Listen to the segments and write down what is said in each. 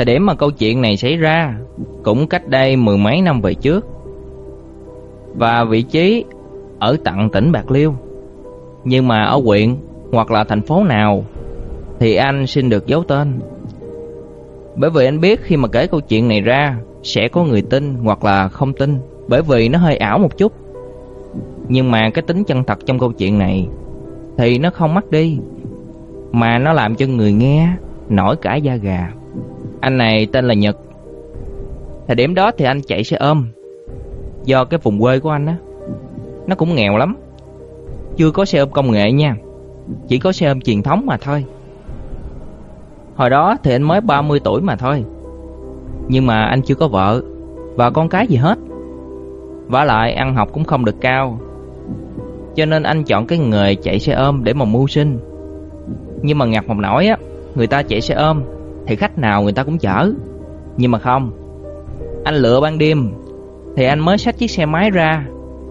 Thời điểm mà câu chuyện này xảy ra cũng cách đây mười mấy năm về trước. Và vị trí ở tận tỉnh Bạc Liêu. Nhưng mà ở huyện hoặc là thành phố nào thì anh xin được giấu tên. Bởi vì anh biết khi mà kể câu chuyện này ra sẽ có người tin hoặc là không tin, bởi vì nó hơi ảo một chút. Nhưng mà cái tính chân thật trong câu chuyện này thì nó không mất đi, mà nó làm cho người nghe nổi cả da gà. Anh này tên là Nhật. Thời điểm đó thì anh chạy xe ôm. Do cái vùng quê của anh á nó cũng nghèo lắm. Chưa có xe ôm công nghệ nha. Chỉ có xe ôm truyền thống mà thôi. Hồi đó thì anh mới 30 tuổi mà thôi. Nhưng mà anh chưa có vợ và con cái gì hết. Và lại ăn học cũng không được cao. Cho nên anh chọn cái nghề chạy xe ôm để mà mưu sinh. Nhưng mà ngặt một nỗi á, người ta chạy xe ôm thì khách nào người ta cũng chở. Nhưng mà không. Anh lựa ban đêm, thì anh mới xách chiếc xe máy ra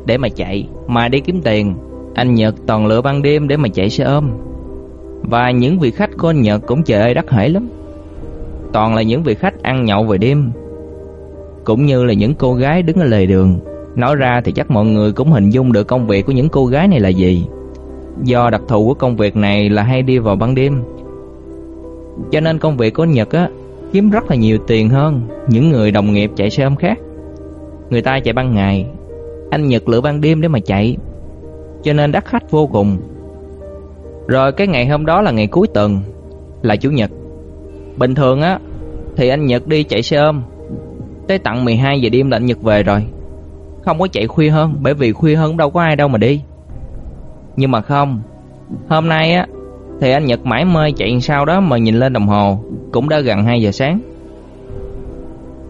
để mà chạy, mà đi kiếm tiền. Anh Nhật toàn lựa ban đêm để mà chạy xe ôm. Và những vị khách của anh Nhật cũng trời ơi đắt hể lắm. Toàn là những vị khách ăn nhậu về đêm. Cũng như là những cô gái đứng ở lề đường. Nói ra thì chắc mọi người cũng hình dung được công việc của những cô gái này là gì. Do đặc thù của công việc này là hay đi vào ban đêm. Cho nên công việc của anh Nhật á kiếm rất là nhiều tiền hơn những người đồng nghiệp chạy xe ôm khác. Người ta chạy ban ngày, anh Nhật lựa ban đêm để mà chạy. Cho nên đắt khách vô cùng. Rồi cái ngày hôm đó là ngày cuối tuần, là chủ nhật. Bình thường á thì anh Nhật đi chạy xe ôm. Tới tận 12 giờ đêm là anh Nhật về rồi. Không có chạy khuya hơn, bởi vì khuya hơn đâu có ai đâu mà đi. Nhưng mà không, hôm nay á thì anh Nhật mãi mê chạy sau đó mà nhìn lên đồng hồ cũng đã gần 2 giờ sáng.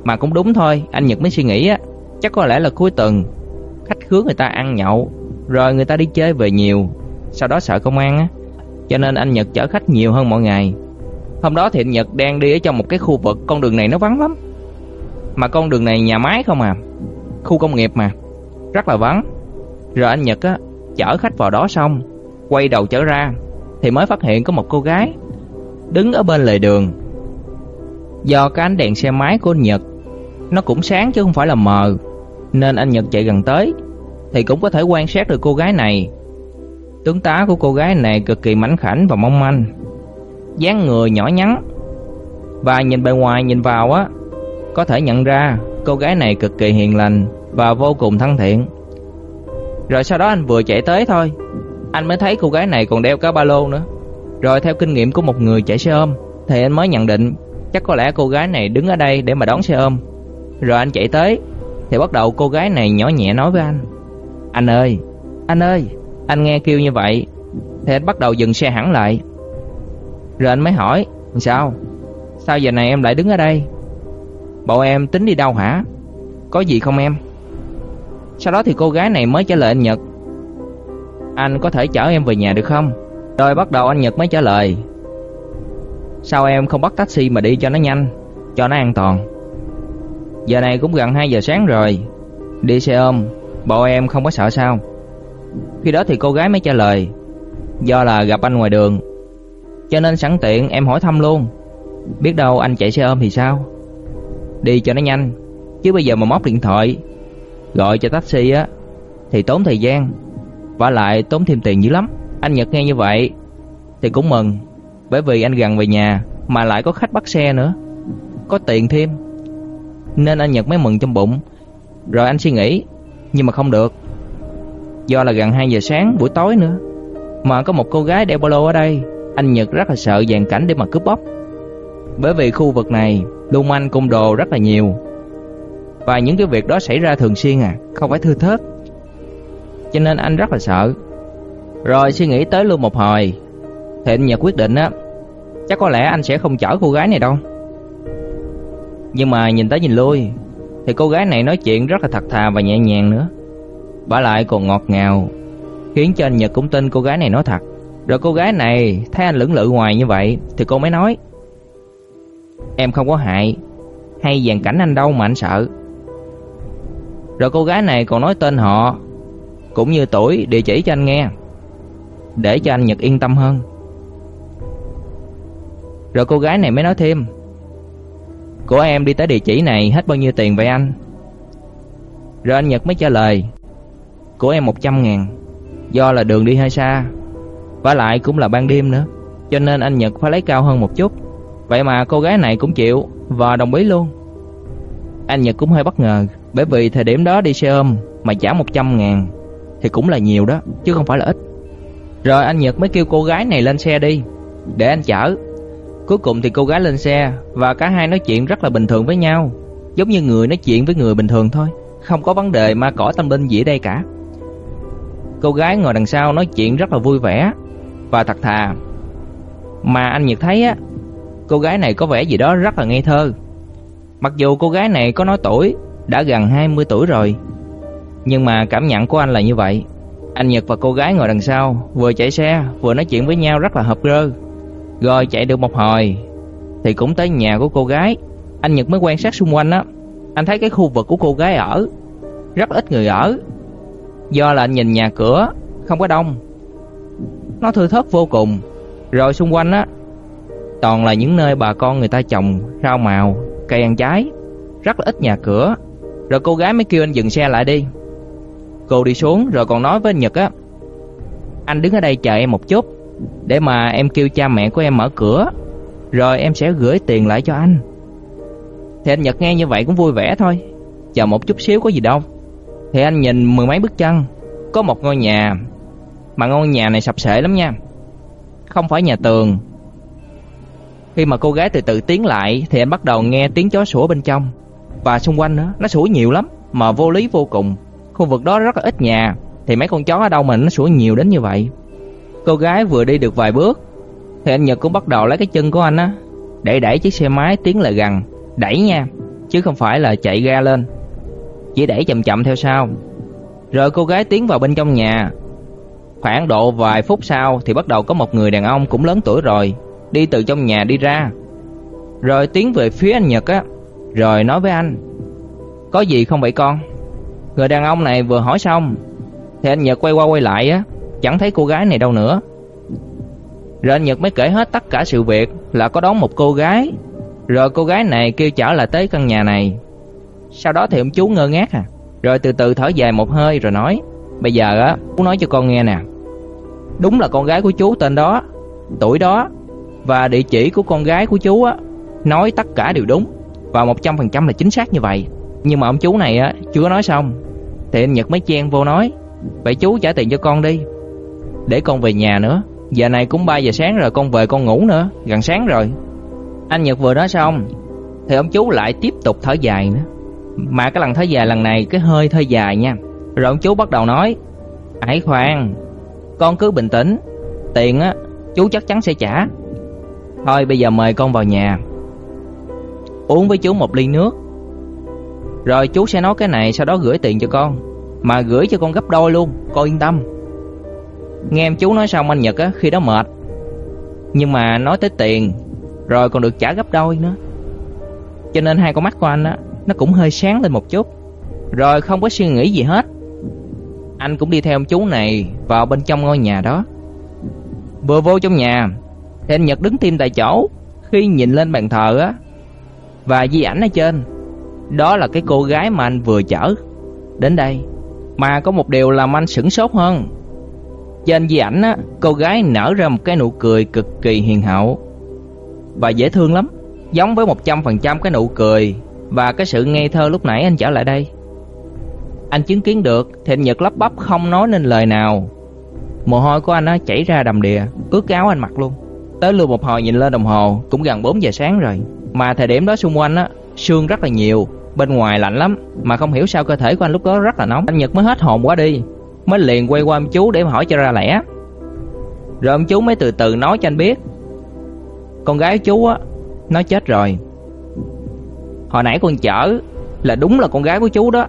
Mà cũng đúng thôi, anh Nhật mới suy nghĩ á, chắc có lẽ là cuối tuần khách khứa người ta ăn nhậu, rồi người ta đi chơi về nhiều, sau đó sợ công an á, cho nên anh Nhật chở khách nhiều hơn mọi ngày. Hôm đó thì anh Nhật đang đi ở trong một cái khu vực con đường này nó vắng lắm. Mà con đường này nhà máy không à, khu công nghiệp mà, rất là vắng. Rồi anh Nhật á chở khách vào đó xong, quay đầu trở ra thì mới phát hiện có một cô gái đứng ở bên lề đường. Do cái ánh đèn xe máy của anh Nhật nó cũng sáng chứ không phải là mờ, nên anh Nhật chạy gần tới thì cũng có thể quan sát được cô gái này. Tướng tá của cô gái này cực kỳ mảnh khảnh và mong manh, dáng người nhỏ nhắn. Và nhìn bề ngoài nhìn vào á, có thể nhận ra cô gái này cực kỳ hiền lành và vô cùng thân thiện. Rồi sau đó anh vừa chạy tới thôi, anh mới thấy cô gái này còn đeo cả ba lô nữa. Rồi theo kinh nghiệm của một người chạy xe ôm thì anh mới nhận định chắc có lẽ cô gái này đứng ở đây để mà đón xe ôm. Rồi anh chạy tới thì bắt đầu cô gái này nhỏ nhẹ nói với anh. Anh ơi, anh ơi Anh nghe kêu như vậy Thì anh bắt đầu dừng xe hẳn lại. Rồi anh mới hỏi Sao, sao giờ này em lại đứng ở đây? Bộ em tính đi đâu hả? Có gì không em? Sau đó thì cô gái này mới trả lời anh Nhật. Anh có thể chở em về nhà được không? Rồi bắt đầu anh Nhật mới trả lời. Sao em không bắt taxi mà đi cho nó nhanh, Cho nó an toàn? Giờ này cũng gần 2 giờ sáng rồi. Đi xe ôm, Bộ em không có sợ sao? Khi đó thì cô gái mới trả lời. Do là gặp anh ngoài đường, Cho nên sẵn tiện em hỏi thăm luôn. Biết đâu anh chạy xe ôm thì sao? Đi cho nó nhanh, Chứ bây giờ mà móc điện thoại, Gọi cho taxi á, Thì tốn thời gian. Và lại tốn thêm tiền dữ lắm Anh Nhật nghe như vậy Thì cũng mừng Bởi vì anh gần về nhà Mà lại có khách bắt xe nữa Có tiền thêm nên anh Nhật mới mừng trong bụng. Rồi anh suy nghĩ, nhưng mà không được. Do là gần 2 giờ sáng buổi tối nữa, mà có một cô gái đeo ba lô ở đây, anh Nhật rất là sợ dàn cảnh để mà cướp bóc. Bởi vì khu vực này lưu manh cung đồ rất là nhiều. Và những cái việc đó xảy ra thường xuyên à, không phải thưa thớt. Cho nên anh rất là sợ. Rồi suy nghĩ tới luôn một hồi, thì anh Nhật quyết định á, chắc có lẽ anh sẽ không chở cô gái này đâu. Nhưng mà nhìn tới nhìn lui Thì cô gái này nói chuyện rất là thật thà và nhẹ nhàng nữa Bà lại còn ngọt ngào Khiến cho anh Nhật cũng tin cô gái này nói thật Rồi cô gái này thấy anh lưỡng lự ngoài như vậy Thì cô mới nói Em không có hại Hay dàn cảnh anh đâu mà anh sợ Rồi cô gái này còn nói tên họ cũng như tuổi địa chỉ cho anh nghe. Để cho anh Nhật yên tâm hơn. Rồi cô gái này mới nói thêm. Của em đi tới địa chỉ này hết bao nhiêu tiền vậy anh? Rồi anh Nhật mới trả lời. Của em 100 ngàn. Do là đường đi hơi xa. Và lại cũng là ban đêm nữa. Cho nên anh Nhật phải lấy cao hơn một chút. Vậy mà cô gái này cũng chịu. Và đồng ý luôn. Anh Nhật cũng hơi bất ngờ. Bởi vì thời điểm đó đi xe ôm Mà trả 100 ngàn. Thì cũng là nhiều đó, Chứ không phải là ít. Rồi anh Nhật mới kêu cô gái này lên xe đi, Để anh chở. Cuối cùng thì cô gái lên xe Và cả hai nói chuyện rất là bình thường với nhau, Giống như người nói chuyện với người bình thường thôi, Không có vấn đề ma cỏ tâm linh gì ở đây cả. Cô gái ngồi đằng sau nói chuyện rất là vui vẻ Và thật thà. Mà anh Nhật thấy á, Cô gái này có vẻ gì đó rất là ngây thơ. Mặc dù cô gái này có nói tuổi, Đã gần 20 tuổi rồi nhưng mà cảm nhận của anh là như vậy. Anh Nhật và cô gái ngồi đằng sau Vừa chạy xe vừa nói chuyện với nhau rất là hợp rơ. Rồi chạy được một hồi Thì cũng tới nhà của cô gái. Anh Nhật mới quan sát xung quanh á. Anh thấy cái khu vực của cô gái ở Rất ít người ở. Do là anh nhìn nhà cửa Không có đông. Nó thư thớt vô cùng. Rồi xung quanh á Toàn là những nơi bà con người ta trồng Rau màu, cây ăn trái. Rất là ít nhà cửa. Rồi cô gái mới kêu anh dừng xe lại đi. Cô đi xuống rồi còn nói với anh Nhật á, Anh đứng ở đây chờ em một chút, Để mà em kêu cha mẹ của em mở cửa, Rồi em sẽ gửi tiền lại cho anh. Thì anh Nhật nghe như vậy cũng vui vẻ thôi, Chờ một chút xíu có gì đâu. Thì anh nhìn mười mấy bước chân Có một ngôi nhà, Mà ngôi nhà này sập sệ lắm nha, Không phải nhà tường. Khi mà cô gái từ từ tiến lại Thì anh bắt đầu nghe tiếng chó sủa bên trong, Và xung quanh nữa Nó sủa nhiều lắm, Mà vô lý vô cùng. Khu vực đó rất là ít nhà Thì mấy con chó ở đâu mà nó sủa nhiều đến như vậy Cô gái vừa đi được vài bước Thì anh Nhật cũng bắt đầu lấy cái chân của anh á Để đẩy chiếc xe máy tiến lại gần Đẩy nha Chứ không phải là chạy ga lên chỉ đẩy chậm chậm theo sau. Rồi cô gái tiến vào bên trong nhà. Khoảng độ vài phút sau thì bắt đầu có một người đàn ông cũng lớn tuổi rồi, đi từ trong nhà đi ra. Rồi tiến về phía anh Nhật á, rồi nói với anh: "Có gì không vậy con?" Người đàn ông này vừa hỏi xong thì anh Nhật quay qua quay lại á, chẳng thấy cô gái này đâu nữa. Rồi anh Nhật mới kể hết tất cả sự việc là có đón một cô gái, rồi cô gái này kêu chở lại tới căn nhà này. Sau đó thì ông chú ngơ ngác à. Rồi từ từ thở dài một hơi rồi nói Bây giờ á chú nói cho con nghe nè. Đúng là con gái của chú tên đó Tuổi đó Và địa chỉ của con gái của chú á Nói tất cả đều đúng Và 100% là chính xác như vậy. Nhưng mà ông chú này á chưa nói xong. Thì anh Nhật mới chen vô nói, Vậy chú trả tiền cho con đi. Để con về nhà nữa. Giờ này cũng 3 giờ sáng rồi, con về con ngủ nữa, Gần sáng rồi. Anh Nhật vừa nói xong, Thì ông chú lại tiếp tục thở dài nữa. Mà cái lần thở dài lần này, cái hơi thở dài nha. Rồi ông chú bắt đầu nói Hãy khoan Con cứ bình tĩnh. Tiền á, chú chắc chắn sẽ trả. Thôi bây giờ mời con vào nhà. Uống với chú một ly nước. Rồi chú sẽ nói cái này Sau đó gửi tiền cho con Mà gửi cho con gấp đôi luôn Con yên tâm Nghe em chú nói xong anh Nhật á Khi đó mệt Nhưng mà nói tới tiền Rồi còn được trả gấp đôi nữa Cho nên hai con mắt của anh á nó cũng hơi sáng lên một chút. Rồi không có suy nghĩ gì hết. Anh cũng đi theo ông chú này vào bên trong ngôi nhà đó. Vừa vô trong nhà, thì anh Nhật đứng tim tại chỗ khi nhìn lên bàn thờ á và di ảnh ở trên. Đó là cái cô gái mà anh vừa chở đến đây. Mà có một điều làm anh sửng sốt hơn. Trên di ảnh á, cô gái nở ra một cái nụ cười cực kỳ hiền hậu và dễ thương lắm, giống với 100% cái nụ cười và cái sự ngây thơ lúc nãy anh trở lại đây. Anh chứng kiến được thịnh Nhật lắp bắp không nói nên lời nào. Mồ hôi của anh á chảy ra đầm đìa, ướt áo anh mặc luôn. Tới lượt một hồi nhìn lên đồng hồ, cũng gần 4 giờ sáng rồi. Mà thời điểm đó xung quanh á, sương rất là nhiều, bên ngoài lạnh lắm, mà không hiểu sao cơ thể của anh lúc đó rất là nóng. Anh Nhật mới hết hồn quá đi, mới liền quay qua ông chú để hỏi cho ra lẽ. Rồi ông chú mới từ từ nói cho anh biết. Con gái chú á, nó chết rồi. Hồi nãy con chở là đúng là con gái của chú đó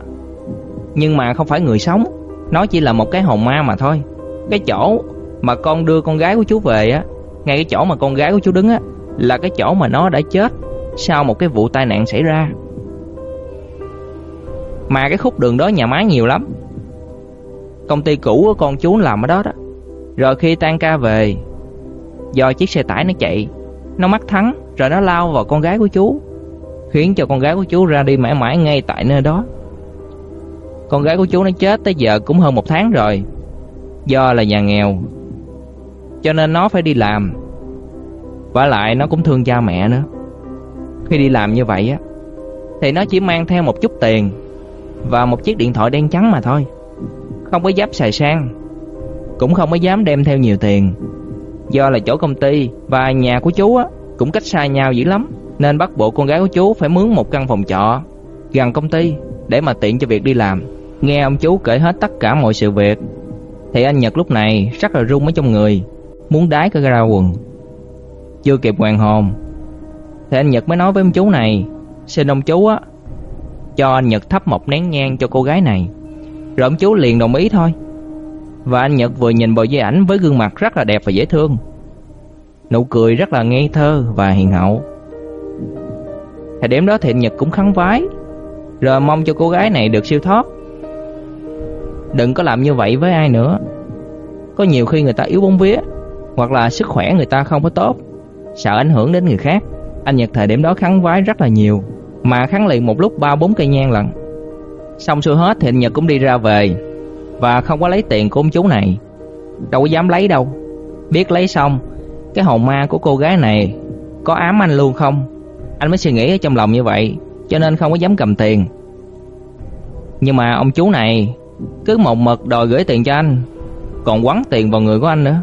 Nhưng mà không phải người sống Nó chỉ là một cái hồn ma mà thôi Cái chỗ mà con đưa con gái của chú về á Ngay cái chỗ mà con gái của chú đứng á Là cái chỗ mà nó đã chết sau một cái vụ tai nạn xảy ra Mà cái khúc đường đó nhà máy nhiều lắm Công ty cũ của con chú làm ở đó đó Rồi khi tan ca về Do chiếc xe tải nó chạy Nó mắc thắng Rồi nó lao vào con gái của chú khiến cho con gái của chú ra đi mãi mãi ngay tại nơi đó. Con gái của chú nó chết tới giờ cũng hơn một tháng rồi. Do là nhà nghèo, cho nên nó phải đi làm. Và lại nó cũng thương cha mẹ nữa. Khi đi làm như vậy á, thì nó chỉ mang theo một chút tiền và một chiếc điện thoại đen trắng mà thôi. Không có dám xài sang, cũng không có dám đem theo nhiều tiền. Do là chỗ công ty và nhà của chú á cũng cách xa nhau dữ lắm, nên bắt buộc con gái của chú phải mướn một căn phòng trọ gần công ty để mà tiện cho việc đi làm. Nghe ông chú kể hết tất cả mọi sự việc, thì anh Nhật lúc này rất là run ở trong người, muốn đái cả ra quần. Chưa kịp hoàn hồn, thì anh Nhật mới nói với ông chú này, xin ông chú á cho anh Nhật thắp một nén nhang cho cô gái này. Rồi ông chú liền đồng ý thôi. Và anh Nhật vừa nhìn bộ di ảnh với gương mặt rất là đẹp và dễ thương. Nụ cười rất là ngây thơ và hiền hậu. Thời điểm đó thì anh Nhật cũng khấn vái, rồi mong cho cô gái này được siêu thoát. Đừng có làm như vậy với ai nữa. Có nhiều khi người ta yếu bóng vía, hoặc là sức khỏe người ta không có tốt, sợ ảnh hưởng đến người khác. Anh Nhật thời điểm đó khấn vái rất là nhiều, mà khấn liền một lúc ba bốn cây nhang lận. Xong xuôi hết thì anh Nhật cũng đi ra về và không có lấy tiền của ông chú này. Đâu có dám lấy đâu. Biết lấy xong, cái hồn ma của cô gái này có ám anh luôn không? Anh mới suy nghĩ ở trong lòng như vậy, cho nên không có dám cầm tiền. Nhưng mà ông chú này cứ một mực đòi gửi tiền cho anh, còn quấn tiền vào người của anh nữa.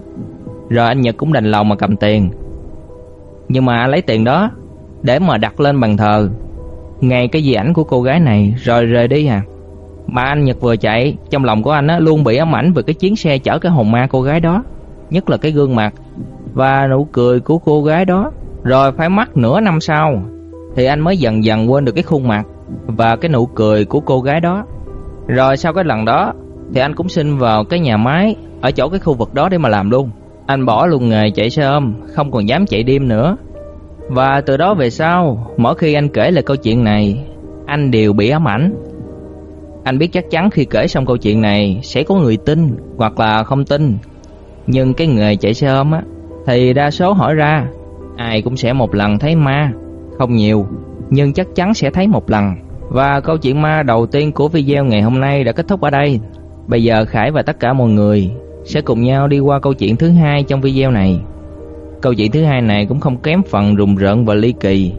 Rồi anh Nhật cũng đành lòng mà cầm tiền. Nhưng mà lấy tiền đó để mà đặt lên bàn thờ ngay cái di ảnh của cô gái này rồi rời đi à. Mà anh Nhật vừa chạy, trong lòng của anh á luôn bị ám ảnh về cái chuyến xe chở cái hồn ma cô gái đó, nhất là cái gương mặt và nụ cười của cô gái đó. Rồi phải mất nửa năm sau thì anh mới dần dần quên được cái khuôn mặt và cái nụ cười của cô gái đó. Rồi sau cái lần đó thì anh cũng xin vào cái nhà máy ở chỗ cái khu vực đó để mà làm luôn. Anh bỏ luôn nghề chạy xe ôm, không còn dám chạy đêm nữa. Và từ đó về sau, mỗi khi anh kể lại câu chuyện này, anh đều bị ám ảnh. Anh biết chắc chắn khi kể xong câu chuyện này sẽ có người tin hoặc là không tin. Nhưng cái nghề chạy xe ôm á thì đa số hỏi ra ai cũng sẽ một lần thấy ma, không nhiều, nhưng chắc chắn sẽ thấy một lần. Và câu chuyện ma đầu tiên của video ngày hôm nay đã kết thúc ở đây. Bây giờ Khải và tất cả mọi người sẽ cùng nhau đi qua câu chuyện thứ hai trong video này. Câu chuyện thứ hai này cũng không kém phần rùng rợn và ly kỳ.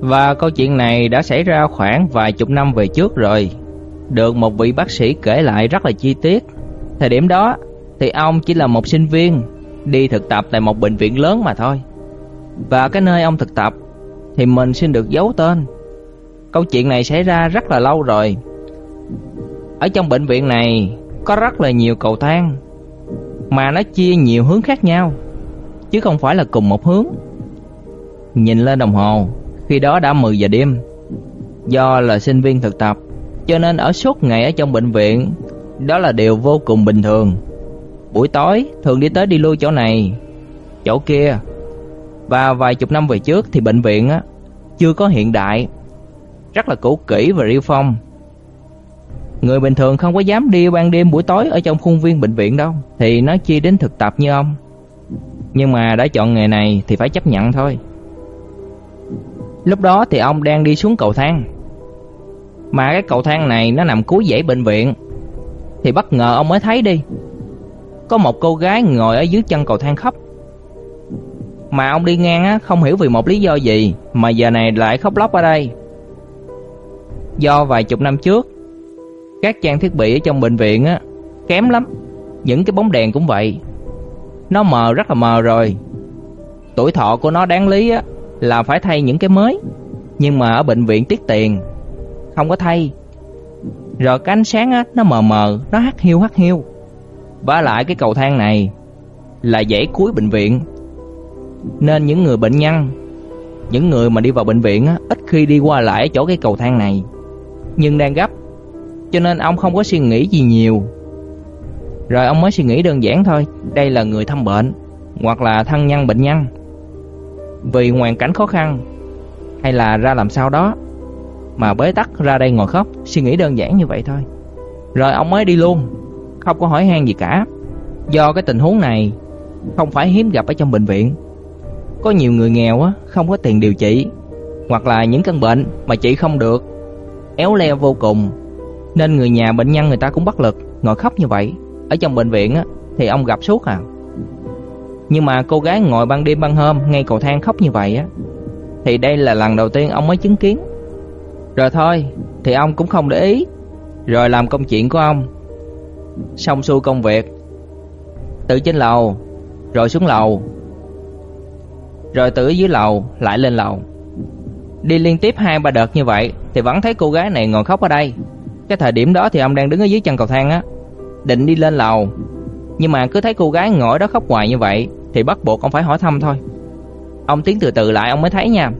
Và câu chuyện này đã xảy ra khoảng vài chục năm về trước rồi. Được một vị bác sĩ kể lại rất là chi tiết. Thời điểm đó, thì ông chỉ là một sinh viên, đi thực tập tại một bệnh viện lớn mà thôi. Và cái nơi ông thực tập, thì mình xin được giấu tên. Câu chuyện này xảy ra rất là lâu rồi. Ở trong bệnh viện này có rất là nhiều cầu thang mà nó chia nhiều hướng khác nhau chứ không phải là cùng một hướng. Nhìn lên đồng hồ, khi đó đã 10 giờ đêm. Do là sinh viên thực tập, cho nên ở suốt ngày ở trong bệnh viện, đó là điều vô cùng bình thường. Buổi tối thường đi tới đi lui chỗ này, chỗ kia. Và vài chục năm về trước thì bệnh viện á chưa có hiện đại, rất là cũ kỹ và riêu phong. Người bình thường không có dám đi ban đêm buổi tối ở trong khuôn viên bệnh viện đâu, thì nó chi đến thực tập như ông. Nhưng mà đã chọn nghề này thì phải chấp nhận thôi. Lúc đó thì ông đang đi xuống cầu thang. Mà cái cầu thang này nó nằm cuối dãy bệnh viện. Thì bất ngờ ông mới thấy đi. Có một cô gái ngồi ở dưới chân cầu thang khóc. Mà ông đi ngang á không hiểu vì một lý do gì mà giờ này lại khóc lóc ở đây. Do vài chục năm trước, các trang thiết bị ở trong bệnh viện á kém lắm. Những cái bóng đèn cũng vậy, nó mờ rất là mờ rồi. Tuổi thọ của nó đáng lý á là phải thay những cái mới, nhưng mà ở bệnh viện tiết tiền không có thay. Rồi cái ánh sáng á nó mờ mờ, nó hắt hiu hắt hiu. Và lại cái cầu thang này là dãy cuối bệnh viện. Nên những người bệnh nhân, những người mà đi vào bệnh viện á ít khi đi qua lại chỗ cái cầu thang này. Nhưng đang gấp, cho nên ông không có suy nghĩ gì nhiều rồi ông mới suy nghĩ đơn giản thôi, đây là người thăm bệnh hoặc là thân nhân bệnh nhân. Vì hoàn cảnh khó khăn hay là ra làm sao đó mà bế tắc ra đây ngồi khóc, suy nghĩ đơn giản như vậy thôi. Rồi ông mới đi luôn, không có hỏi han gì cả. Do cái tình huống này không phải hiếm gặp ở trong bệnh viện. Có nhiều người nghèo á không có tiền điều trị hoặc là những căn bệnh mà trị không được, éo le vô cùng, nên người nhà bệnh nhân người ta cũng bất lực ngồi khóc như vậy. Ở trong bệnh viện á thì ông gặp suốt à. Nhưng mà cô gái ngồi ban đêm ban hôm ngay cầu thang khóc như vậy á thì đây là lần đầu tiên ông mới chứng kiến. Rồi thôi, thì ông cũng không để ý, rồi làm công chuyện của ông. Xong xuôi công việc, từ trên lầu rồi xuống lầu, rồi từ dưới lầu lại lên lầu. Đi liên tiếp hai ba đợt như vậy thì vẫn thấy cô gái này ngồi khóc ở đây. Cái thời điểm đó thì ông đang đứng ở dưới chân cầu thang á, định đi lên lầu, nhưng mà cứ thấy cô gái ngồi đó khóc hoài như vậy thì bắt buộc ông phải hỏi thăm thôi. Ông tiến từ từ lại ông mới thấy nha,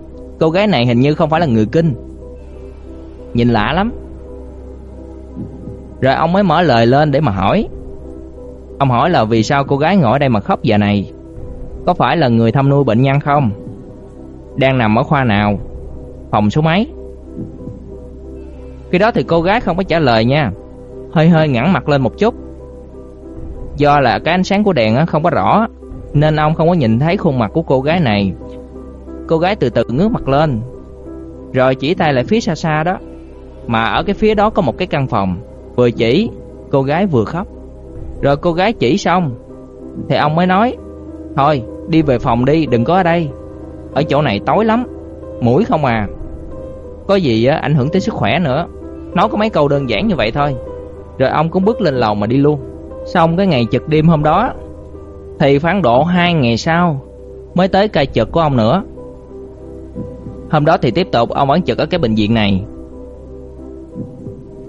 cô gái này hình như không phải là người kinh. Nhìn lạ lắm. Rồi ông mới mở lời lên để mà hỏi. Ông hỏi là vì sao cô gái ngồi ở đây mà khóc giờ này? Có phải là người thăm nuôi bệnh nhân không? Đang nằm ở khoa nào? Phòng số mấy? Khi đó thì cô gái không có trả lời nha. Hơi hơi ngẩng mặt lên một chút. Do là cái ánh sáng của đèn không có rõ, Nên ông không có nhìn thấy khuôn mặt của cô gái này. Cô gái từ từ ngước mặt lên, Rồi chỉ tay lại phía xa xa đó. Mà ở cái phía đó có một cái căn phòng, Vừa chỉ, Cô gái vừa khóc. Rồi cô gái chỉ xong, Thì ông mới nói, Thôi, đi về phòng đi, đừng có ở đây. Ở chỗ này tối lắm Mũi không à. Có gì á, ảnh hưởng tới sức khỏe nữa. Nói có mấy câu đơn giản như vậy thôi. Rồi ông cũng bước lên lầu mà đi luôn. Xong cái ngày trực đêm hôm đó, Thì phán độ hai ngày sau Mới tới ca trực của ông nữa. Hôm đó thì tiếp tục ông vẫn trực ở cái bệnh viện này.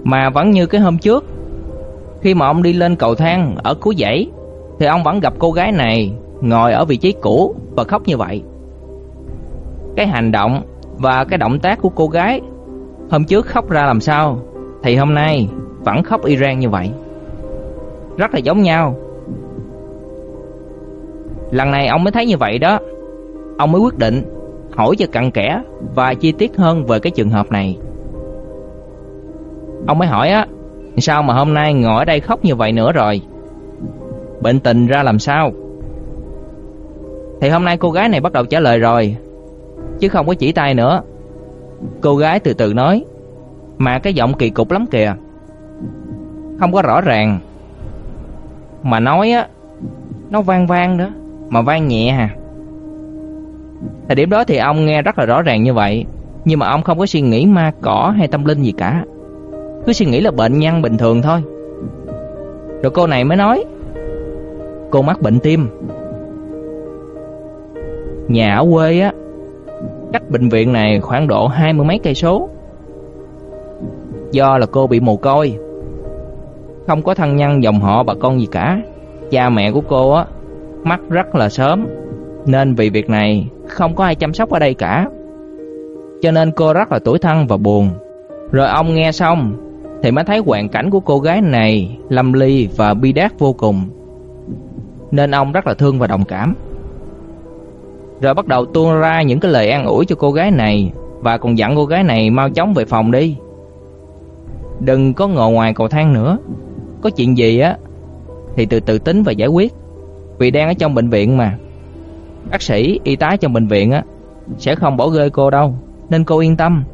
Mà vẫn như cái hôm trước, Khi mà ông đi lên cầu thang ở cuối dãy, Thì ông vẫn gặp cô gái này Ngồi ở vị trí cũ và khóc như vậy. Cái hành động và cái động tác của cô gái Hôm trước khóc ra làm sao? Thì hôm nay vẫn khóc Iran như vậy. Rất là giống nhau. Lần này ông mới thấy như vậy đó. Ông mới quyết định Hỏi cho cặn kẽ Và chi tiết hơn về cái trường hợp này. Ông mới hỏi á, Sao mà hôm nay ngồi ở đây khóc như vậy nữa rồi? Bệnh tình ra làm sao? Thì hôm nay cô gái này bắt đầu trả lời rồi, Chứ không có chỉ tay nữa. Cô gái từ từ nói, Mà cái giọng kỳ cục lắm kìa. Không có rõ ràng. Mà nói á, Nó vang vang nữa Mà vang nhẹ hà. Thời điểm đó thì ông nghe rất là rõ ràng như vậy, Nhưng mà ông không có suy nghĩ ma cỏ hay tâm linh gì cả. Cứ suy nghĩ là bệnh nhân bình thường thôi. Rồi cô này mới nói, Cô mắc bệnh tim. Nhà ở quê á cách bệnh viện này khoảng độ hai mươi mấy cây số. Do là cô bị mồ côi, không có thân nhân dòng họ bà con gì cả. Cha mẹ của cô á mất rất là sớm, nên vì việc này không có ai chăm sóc ở đây cả. Cho nên cô rất là tủi thân và buồn. Rồi ông nghe xong thì mới thấy hoàn cảnh của cô gái này lâm ly và bi đát vô cùng. Nên ông rất là thương và đồng cảm. Rồi bắt đầu tuôn ra những cái lời an ủi cho cô gái này. Và còn dặn cô gái này mau chóng về phòng đi. Đừng có ngồi ngoài cầu thang nữa. Có chuyện gì á Thì từ từ tính và giải quyết. Vì đang ở trong bệnh viện mà. Bác sĩ, y tá trong bệnh viện á Sẽ không bỏ rơi cô đâu. Nên cô yên tâm.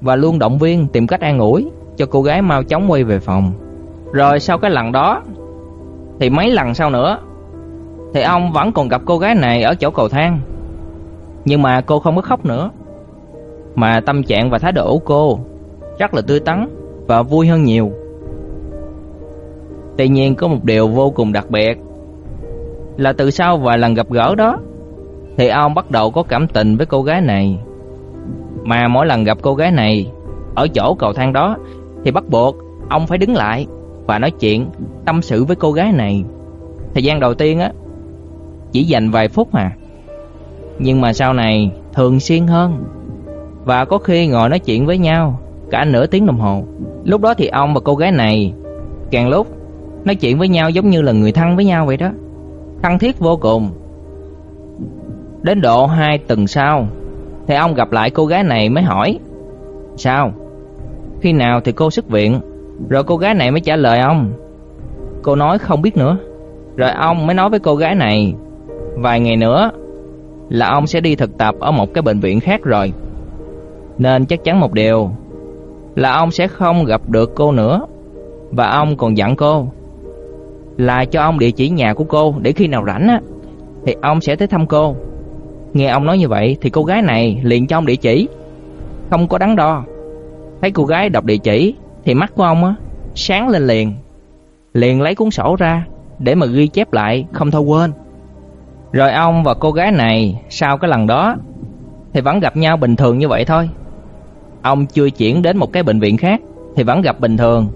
Và luôn động viên tìm cách an ủi Cho cô gái mau chóng quay về phòng. Rồi sau cái lần đó Thì mấy lần sau nữa thì ông vẫn còn gặp cô gái này ở chỗ cầu thang. Nhưng mà cô không có khóc nữa, mà tâm trạng và thái độ của cô rất là tươi tắn và vui hơn nhiều. Tuy nhiên có một điều vô cùng đặc biệt là từ sau vài lần gặp gỡ đó thì ông bắt đầu có cảm tình với cô gái này. Mà mỗi lần gặp cô gái này ở chỗ cầu thang đó thì bắt buộc ông phải đứng lại và nói chuyện, tâm sự với cô gái này. Thời gian đầu tiên á chỉ dành vài phút mà. Nhưng mà sau này, thường xuyên hơn và có khi ngồi nói chuyện với nhau, cả nửa tiếng đồng hồ. Lúc đó thì ông và cô gái này, càng lúc, nói chuyện với nhau giống như là người thân với nhau vậy đó. Thân thiết vô cùng. Đến độ hai tuần sau, thì ông gặp lại cô gái này mới hỏi, Sao? Khi nào thì cô xuất viện? Rồi cô gái này mới trả lời ông Cô nói không biết nữa Rồi ông mới nói với cô gái này Vài ngày nữa là ông sẽ đi thực tập ở một cái bệnh viện khác rồi. Nên chắc chắn một điều là ông sẽ không gặp được cô nữa. Và ông còn dặn cô là cho ông địa chỉ nhà của cô để khi nào rảnh á thì ông sẽ tới thăm cô. Nghe ông nói như vậy thì cô gái này liền cho ông địa chỉ, không có đắn đo. Thấy cô gái đọc địa chỉ thì mắt của ông á sáng lên liền. Liền lấy cuốn sổ ra để mà ghi chép lại không thôi quên. Rồi ông và cô gái này, sau cái lần đó, thì vẫn gặp nhau bình thường như vậy thôi. Ông chưa chuyển đến một cái bệnh viện khác, thì vẫn gặp bình thường.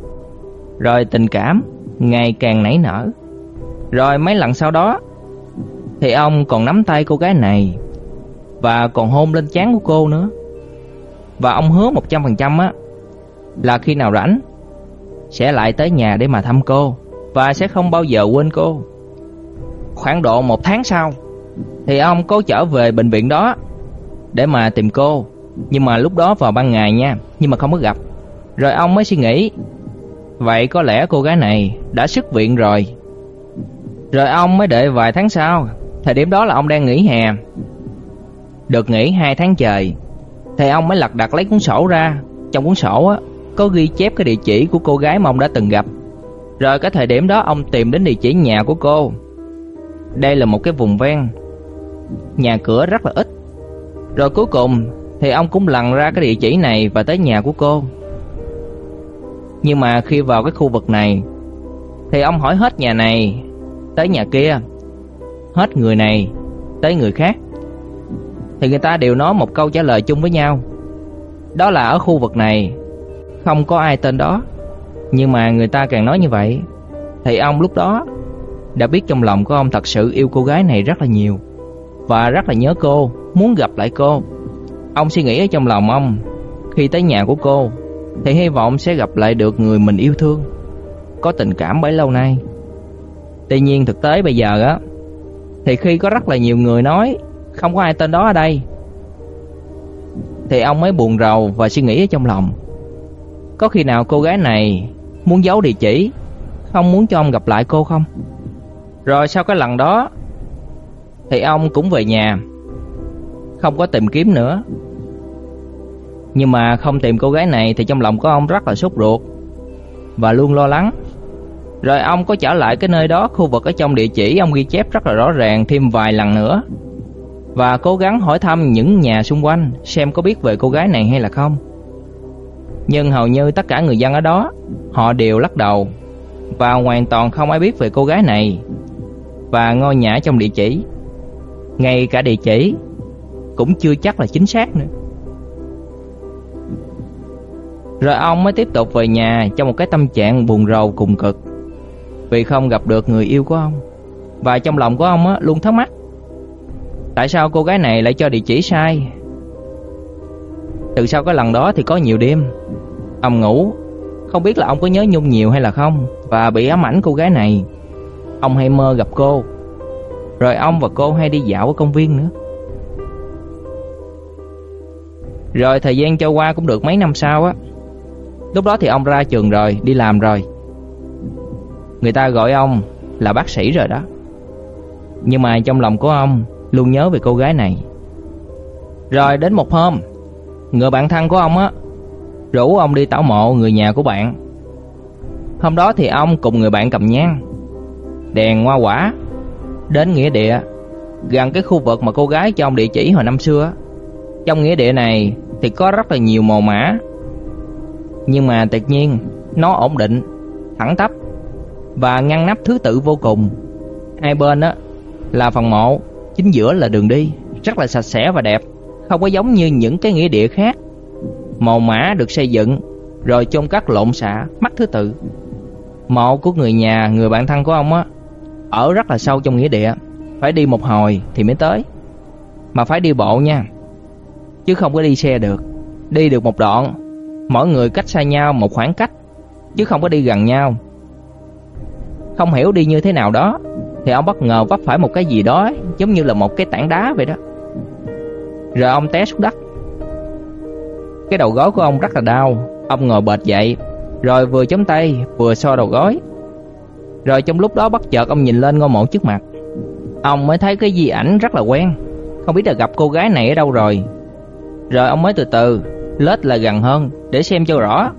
Rồi tình cảm ngày càng nảy nở. Rồi mấy lần sau đó, thì ông còn nắm tay cô gái này, và còn hôn lên trán của cô nữa. Và ông hứa 100% á, là khi nào rảnh, sẽ lại tới nhà để mà thăm cô, và sẽ không bao giờ quên cô. Khoảng độ một tháng sau thì ông cố trở về bệnh viện đó để mà tìm cô, nhưng mà lúc đó vào ban ngày nha, nhưng mà không có gặp. Rồi ông mới suy nghĩ, vậy có lẽ cô gái này đã xuất viện rồi. Rồi ông mới đợi vài tháng sau, thời điểm đó là ông đang nghỉ hè. Được nghỉ 2 tháng trời, thì ông mới lật đật lấy cuốn sổ ra, trong cuốn sổ á có ghi chép cái địa chỉ của cô gái mà ông đã từng gặp. Rồi cái thời điểm đó ông tìm đến địa chỉ nhà của cô. Đây là một cái vùng ven, nhà cửa rất là ít. Rồi cuối cùng thì ông cũng lần ra cái địa chỉ này và tới nhà của cô. Nhưng mà khi vào cái khu vực này thì ông hỏi hết nhà này tới nhà kia, hết người này tới người khác. Thì người ta đều nói một câu trả lời chung với nhau. Đó là ở khu vực này không có ai tên đó. Nhưng mà người ta càng nói như vậy thì ông lúc đó đã biết trong lòng của ông thật sự yêu cô gái này rất là nhiều và rất là nhớ cô, muốn gặp lại cô. Ông suy nghĩ ở trong lòng ông, khi tới nhà của cô thì hy vọng sẽ gặp lại được người mình yêu thương, có tình cảm bấy lâu nay. Tuy nhiên thực tế bây giờ á thì khi có rất là nhiều người nói không có ai tên đó ở đây thì ông mới buồn rầu và suy nghĩ ở trong lòng. Có khi nào cô gái này muốn giấu địa chỉ, không muốn cho ông gặp lại cô không? Rồi sau cái lần đó thì ông cũng về nhà, không có tìm kiếm nữa. Nhưng mà không tìm cô gái này thì trong lòng của ông rất là sốt ruột và luôn lo lắng. Rồi ông có trở lại cái nơi đó, khu vực ở trong địa chỉ ông ghi chép rất là rõ ràng thêm vài lần nữa. Và cố gắng hỏi thăm những nhà xung quanh xem có biết về cô gái này hay là không. Nhưng hầu như tất cả người dân ở đó họ đều lắc đầu và hoàn toàn không ai biết về cô gái này và ngôi nhà trong địa chỉ. Ngay cả địa chỉ cũng chưa chắc là chính xác nữa. Rồi ông mới tiếp tục về nhà trong một cái tâm trạng buồn rầu cùng cực vì không gặp được người yêu của ông. Và trong lòng của ông á luôn thắc mắc tại sao cô gái này lại cho địa chỉ sai. Từ sau cái lần đó thì có nhiều đêm ông ngủ, không biết là ông có nhớ Nhung nhiều hay là không và bị ám ảnh cô gái này. Ông hay mơ gặp cô. Rồi ông và cô hay đi dạo ở công viên nữa. Rồi thời gian trôi qua cũng được mấy năm sau á. Lúc đó thì ông ra trường rồi, đi làm rồi. Người ta gọi ông là bác sĩ rồi đó. Nhưng mà trong lòng của ông luôn nhớ về cô gái này. Rồi đến một hôm, người bạn thân của ông á rủ ông đi tảo mộ người nhà của bạn. Hôm đó thì ông cùng người bạn cầm nhang, đèn hoa quả đến nghĩa địa gần cái khu vực mà cô gái cho ông địa chỉ hồi năm xưa. Trong nghĩa địa này thì có rất là nhiều mồ mã. Nhưng mà tuyệt nhiên nó ổn định, thẳng tắp và ngăn nắp thứ tự vô cùng. Hai bên á là phần mộ, chính giữa là đường đi, rất là sạch sẽ và đẹp, không có giống như những cái nghĩa địa khác Mộ mã được xây dựng rồi chôn cất lộn xạ, mất thứ tự. Mộ của người nhà, người bạn thân của ông á ở rất là sâu trong nghĩa địa, phải đi một hồi thì mới tới. Mà phải đi bộ nha. Chứ không có đi xe được. Đi được một đoạn, mỗi người cách xa nhau một khoảng cách, chứ không có đi gần nhau. Không hiểu đi như thế nào đó thì ông bất ngờ vấp phải một cái gì đó giống như là một cái tảng đá vậy đó. Rồi ông té xuống đất cái đầu gối của ông rất là đau Ông ngồi bệt dậy Rồi vừa chống tay vừa so đầu gối rồi trong lúc đó bất chợt ông nhìn lên ngôi mộ trước mặt. Ông mới thấy cái di ảnh rất là quen. Không biết là gặp cô gái này ở đâu rồi. Rồi ông mới từ từ, Lết lại gần hơn để xem cho rõ.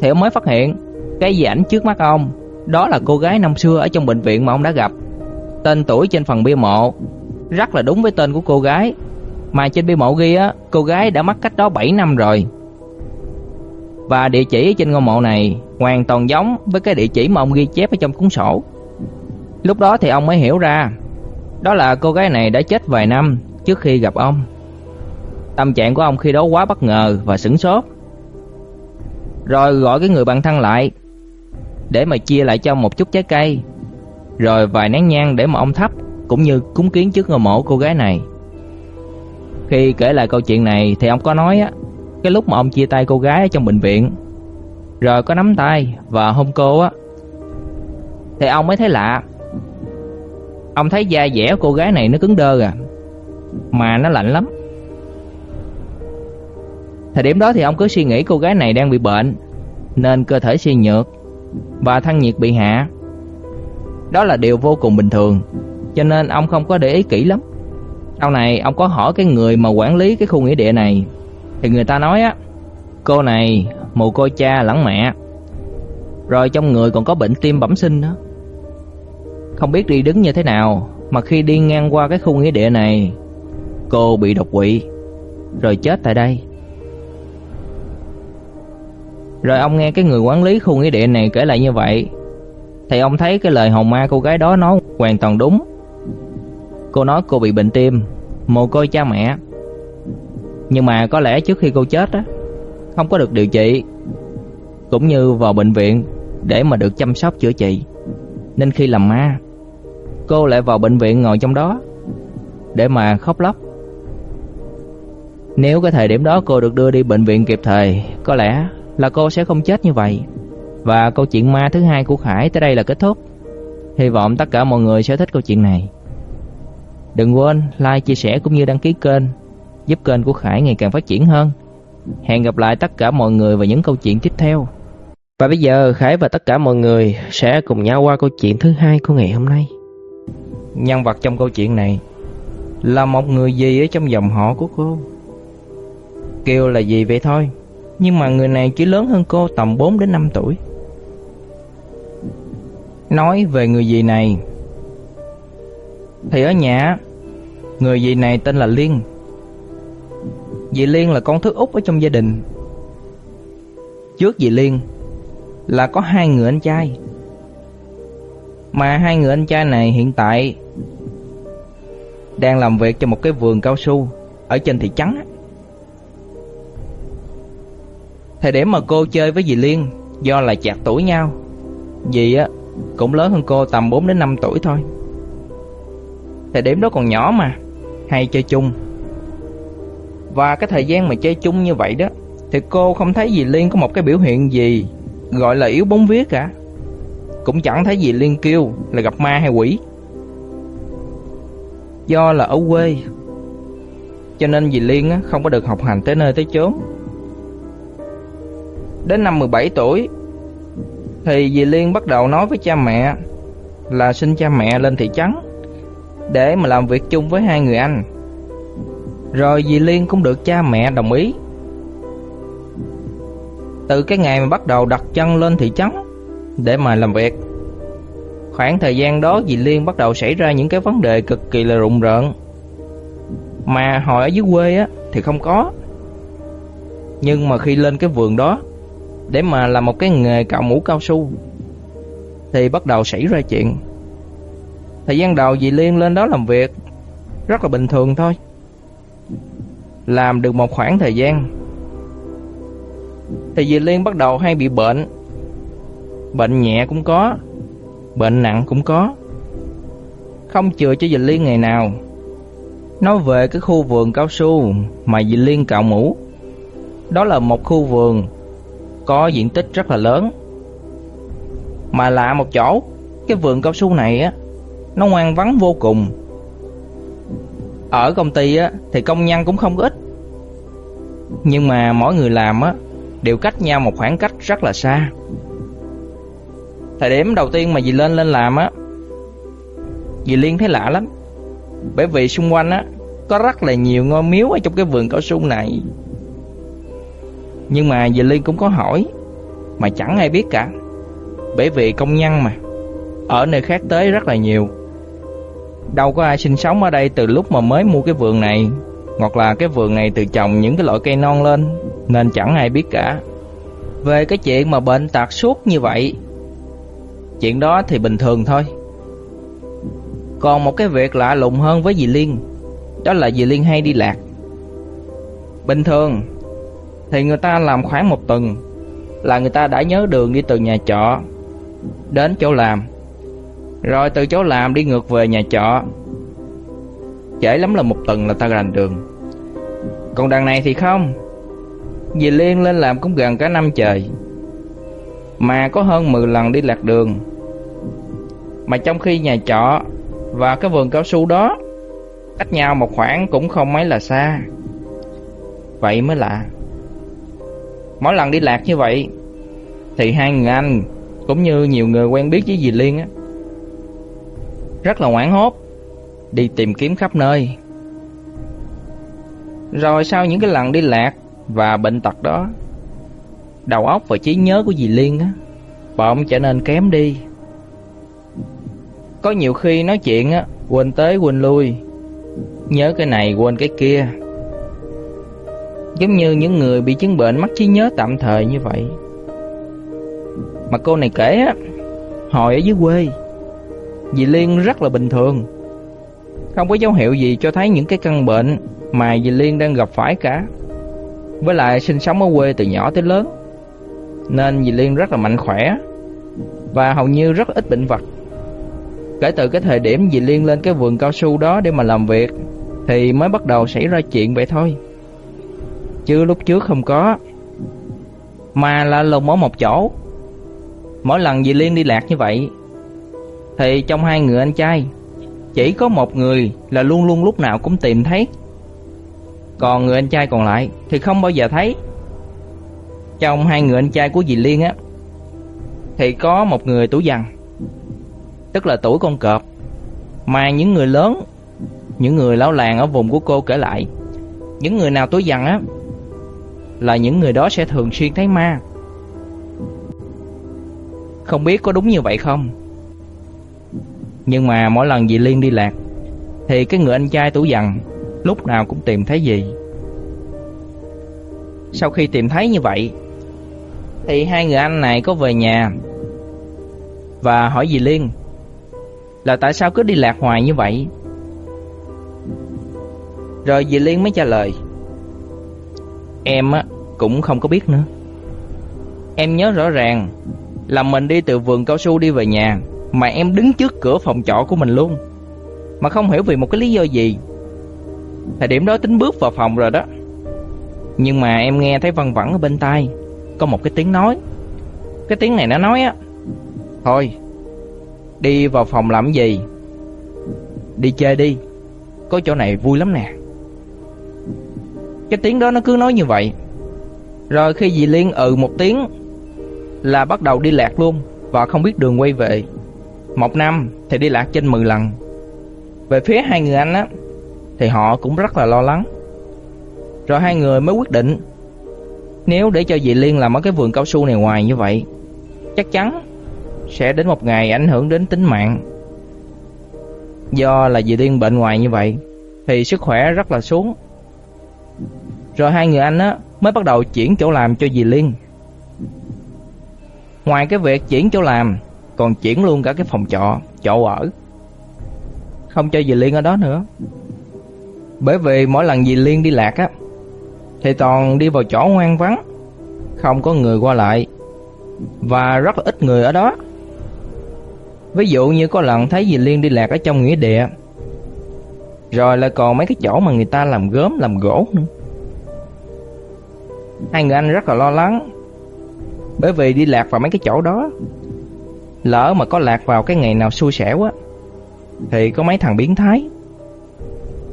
Thì ông mới phát hiện, Cái gì ảnh trước mắt ông, Đó là cô gái năm xưa ở trong bệnh viện mà ông đã gặp. Tên tuổi trên phần bia mộ, Rất là đúng với tên của cô gái. Mà trên bia mộ ghi á, Cô gái đã mất cách đó 7 năm rồi. Và địa chỉ trên ngôi mộ này, Hoàn toàn giống với cái địa chỉ mà ông ghi chép ở trong cuốn sổ. Lúc đó thì ông mới hiểu ra, Đó là cô gái này đã chết vài năm trước khi gặp ông. Tâm trạng của ông khi đó quá bất ngờ và sửng sốt. Rồi gọi cái người bạn thân lại, Để mà chia lại cho một chút trái cây, Rồi vài nén nhang để mà ông thắp, Cũng như cúng kiến trước ngôi mộ cô gái này. Khi kể lại câu chuyện này thì ông có nói á cái lúc mà ông chia tay cô gái ở trong bệnh viện. Rồi có nắm tay và hôn cô á. Thì ông mới thấy lạ. Ông thấy da dẻ cô gái này nó cứng đơ à Mà nó lạnh lắm. Thời điểm đó thì ông cứ suy nghĩ cô gái này đang bị bệnh, Nên cơ thể suy nhược Và thân nhiệt bị hạ. Đó là điều vô cùng bình thường, Cho nên ông không có để ý kỹ lắm. Sau này ông có hỏi cái người mà quản lý cái khu nghĩa địa này thì người ta nói á, Cô này mù côi cha lẫn mẹ Rồi trong người còn có bệnh tim bẩm sinh nữa. Không biết đi đứng như thế nào Mà khi đi ngang qua cái khu nghĩa địa này, Cô bị đột quỵ, Rồi chết tại đây. Rồi ông nghe cái người quản lý khu nghĩa địa này kể lại như vậy, Thì ông thấy cái lời hồn ma cô gái đó nói hoàn toàn đúng. Cô nói cô bị bệnh tim, Mồ côi cha mẹ. Nhưng mà có lẽ trước khi cô chết á Không có được điều trị Cũng như vào bệnh viện Để mà được chăm sóc chữa trị Nên khi làm ma Cô lại vào bệnh viện ngồi trong đó Để mà khóc lóc Nếu cái thời điểm đó cô được đưa đi bệnh viện kịp thời Có lẽ là cô sẽ không chết như vậy. Và câu chuyện ma thứ hai của Khải tới đây là kết thúc. Hy vọng tất cả mọi người sẽ thích câu chuyện này. Đừng quên like, chia sẻ cũng như đăng ký kênh, giúp kênh của Khải ngày càng phát triển hơn. Hẹn gặp lại tất cả mọi người vào những câu chuyện tiếp theo. Và bây giờ Khải và tất cả mọi người sẽ cùng nhau qua câu chuyện thứ hai của ngày hôm nay. Nhân vật trong câu chuyện này là một người gì ở trong dòng họ của cô. Kêu là gì vậy thôi nhưng mà người này chỉ lớn hơn cô tầm 4 đến 5 tuổi. Nói về người dì này Thì ở nhà Người dì này tên là Liên Dì Liên là con thứ út ở trong gia đình. Trước dì Liên Là có hai người anh trai. Mà hai người anh trai này hiện tại Đang làm việc cho một cái vườn cao su Ở trên thị trấn Thời điểm mà cô chơi với dì Liên Do là chạc tuổi nhau, Dì á cũng lớn hơn cô tầm 4 đến 5 tuổi thôi. Thời điểm đó còn nhỏ mà, Hay chơi chung. Và cái thời gian mà chơi chung như vậy đó Thì cô không thấy dì Liên có một cái biểu hiện gì Gọi là yếu bóng vía cả. Cũng chẳng thấy dì Liên kêu là gặp ma hay quỷ. Do là ở quê Cho nên dì Liên á, không có được học hành tới nơi tới chốn. Đến năm 17 tuổi Thì dì Liên bắt đầu nói với cha mẹ Là xin cha mẹ lên thị trấn Để mà làm việc chung với hai người anh. Rồi dì Liên cũng được cha mẹ đồng ý Từ cái ngày mà bắt đầu đặt chân lên thị trấn Để mà làm việc, Khoảng thời gian đó dì Liên bắt đầu xảy ra những cái vấn đề cực kỳ là rụng rợn Mà hồi ở dưới quê á, thì không có Nhưng mà khi lên cái vườn đó, để mà làm một cái nghề cạo mũ cao su, thì bắt đầu xảy ra chuyện. Thời gian đầu dì Liên lên đó làm việc, rất là bình thường thôi. Làm được một khoảng thời gian thì dì Liên bắt đầu hay bị bệnh. Bệnh nhẹ cũng có, bệnh nặng cũng có. Không chừa cho dì Liên ngày nào. Nói về cái khu vườn cao su mà dì Liên cạo mũ. Đó là một khu vườn có diện tích rất là lớn. Mà lạ một chỗ, cái vườn cao su này á nó ngoan vắng vô cùng. Ở công ty á thì công nhân cũng không ít. Nhưng mà mỗi người làm á đều cách nhau một khoảng cách rất là xa. Thời điểm đầu tiên mà dì lên lên làm á, dì Liên thấy lạ lắm. Bởi vì xung quanh á có rất là nhiều ngôi miếu ở trong cái vườn cao su này. Nhưng mà dì Liên cũng có hỏi, mà chẳng ai biết cả. Bởi vì công nhân mà, ở nơi khác tới rất là nhiều. Đâu có ai sinh sống ở đây từ lúc mà mới mua cái vườn này, hoặc là cái vườn này từ trồng những cái loại cây non lên, nên chẳng ai biết cả. Về cái chuyện mà bệnh tật suốt như vậy, chuyện đó thì bình thường thôi. Còn một cái việc lạ lùng hơn với dì Liên Đó là dì Liên hay đi lạc Bình thường Thì người ta làm khoảng một tuần Là người ta đã nhớ đường đi từ nhà trọ Đến chỗ làm rồi từ chỗ làm đi ngược về nhà trọ. Trễ lắm là một tuần là ta rành đường. Còn đằng này thì không. Dì Liên lên làm cũng gần cả năm trời. Mà có hơn 10 lần đi lạc đường. Mà trong khi nhà trọ và cái vườn cao su đó, cách nhau một khoảng cũng không mấy là xa. Vậy mới lạ. Mỗi lần đi lạc như vậy, thì hai người anh, cũng như nhiều người quen biết với dì Liên á rất là hoảng hốt đi tìm kiếm khắp nơi. Rồi sau những cái lần đi lạc và bệnh tật đó, đầu óc và trí nhớ của dì Liên á bỗng trở nên kém đi. Có nhiều khi nói chuyện á, quên tới quên lui, nhớ cái này quên cái kia. Giống như những người bị chứng bệnh mất trí nhớ tạm thời như vậy. Mà cô này kể á, hồi ở dưới quê, dì Liên rất là bình thường. Không có dấu hiệu gì cho thấy những cái căn bệnh mà dì Liên đang gặp phải cả. Với lại sinh sống ở quê từ nhỏ tới lớn, nên dì Liên rất là mạnh khỏe và hầu như rất ít bệnh vật. Kể từ cái thời điểm dì Liên lên cái vườn cao su đó để mà làm việc Thì mới bắt đầu xảy ra chuyện vậy thôi Chứ lúc trước không có Mà là lùng ở một chỗ Mỗi lần dì Liên đi lạc như vậy thì trong hai người anh trai Chỉ có một người là luôn luôn lúc nào cũng tìm thấy Còn người anh trai còn lại Thì không bao giờ thấy Trong hai người anh trai của dì Liên á Thì có một người tuổi dần tức là tuổi con cọp. Mà những người lớn, những người lão làng ở vùng của cô kể lại, những người nào tuổi dần á là những người đó sẽ thường xuyên thấy ma. Không biết có đúng như vậy không? Nhưng mà mỗi lần dì Liên đi lạc, thì cái người anh trai tủ dằn lúc nào cũng tìm thấy gì. Sau khi tìm thấy như vậy, thì hai người anh này có về nhà và hỏi dì Liên là tại sao cứ đi lạc hoài như vậy Rồi dì Liên mới trả lời, Em á, cũng không có biết nữa Em nhớ rõ ràng Là mình đi từ vườn cao su đi về nhà mà em đứng trước cửa phòng trọ của mình luôn. Mà không hiểu vì một cái lý do gì. Thời điểm đó tính bước vào phòng rồi đó. Nhưng mà em nghe thấy văng vẳng ở bên tai. Có một cái tiếng nói. Cái tiếng này nó nói á. Thôi, Đi vào phòng làm gì? Đi chơi đi. Có chỗ này vui lắm nè. Cái tiếng đó nó cứ nói như vậy. Rồi khi dì Liên ừ một tiếng Là bắt đầu đi lạc luôn Và không biết đường quay về. Một năm thì đi lạc trên 10 lần Về phía hai người anh á Thì họ cũng rất là lo lắng Rồi hai người mới quyết định Nếu để cho dì Liên làm ở cái vườn cao su này ngoài như vậy Chắc chắn sẽ đến một ngày ảnh hưởng đến tính mạng. Do là dì Liên bệnh ngoài như vậy, thì sức khỏe rất là xuống. Rồi hai người anh á mới bắt đầu chuyển chỗ làm cho dì Liên. Ngoài cái việc chuyển chỗ làm, còn chuyển luôn cả cái phòng trọ, chỗ ở. Không cho dì Liên ở đó nữa. Bởi vì mỗi lần dì Liên đi lạc á, thì toàn đi vào chỗ ngoan vắng, không có người qua lại và rất là ít người ở đó. Ví dụ như có lần thấy dì Liên đi lạc ở trong nghĩa địa Rồi lại còn mấy cái chỗ mà người ta làm gốm, làm gỗ nữa Hai người anh rất là lo lắng Bởi vì đi lạc vào mấy cái chỗ đó Lỡ mà có lạc vào cái ngày nào xui xẻo á Thì có mấy thằng biến thái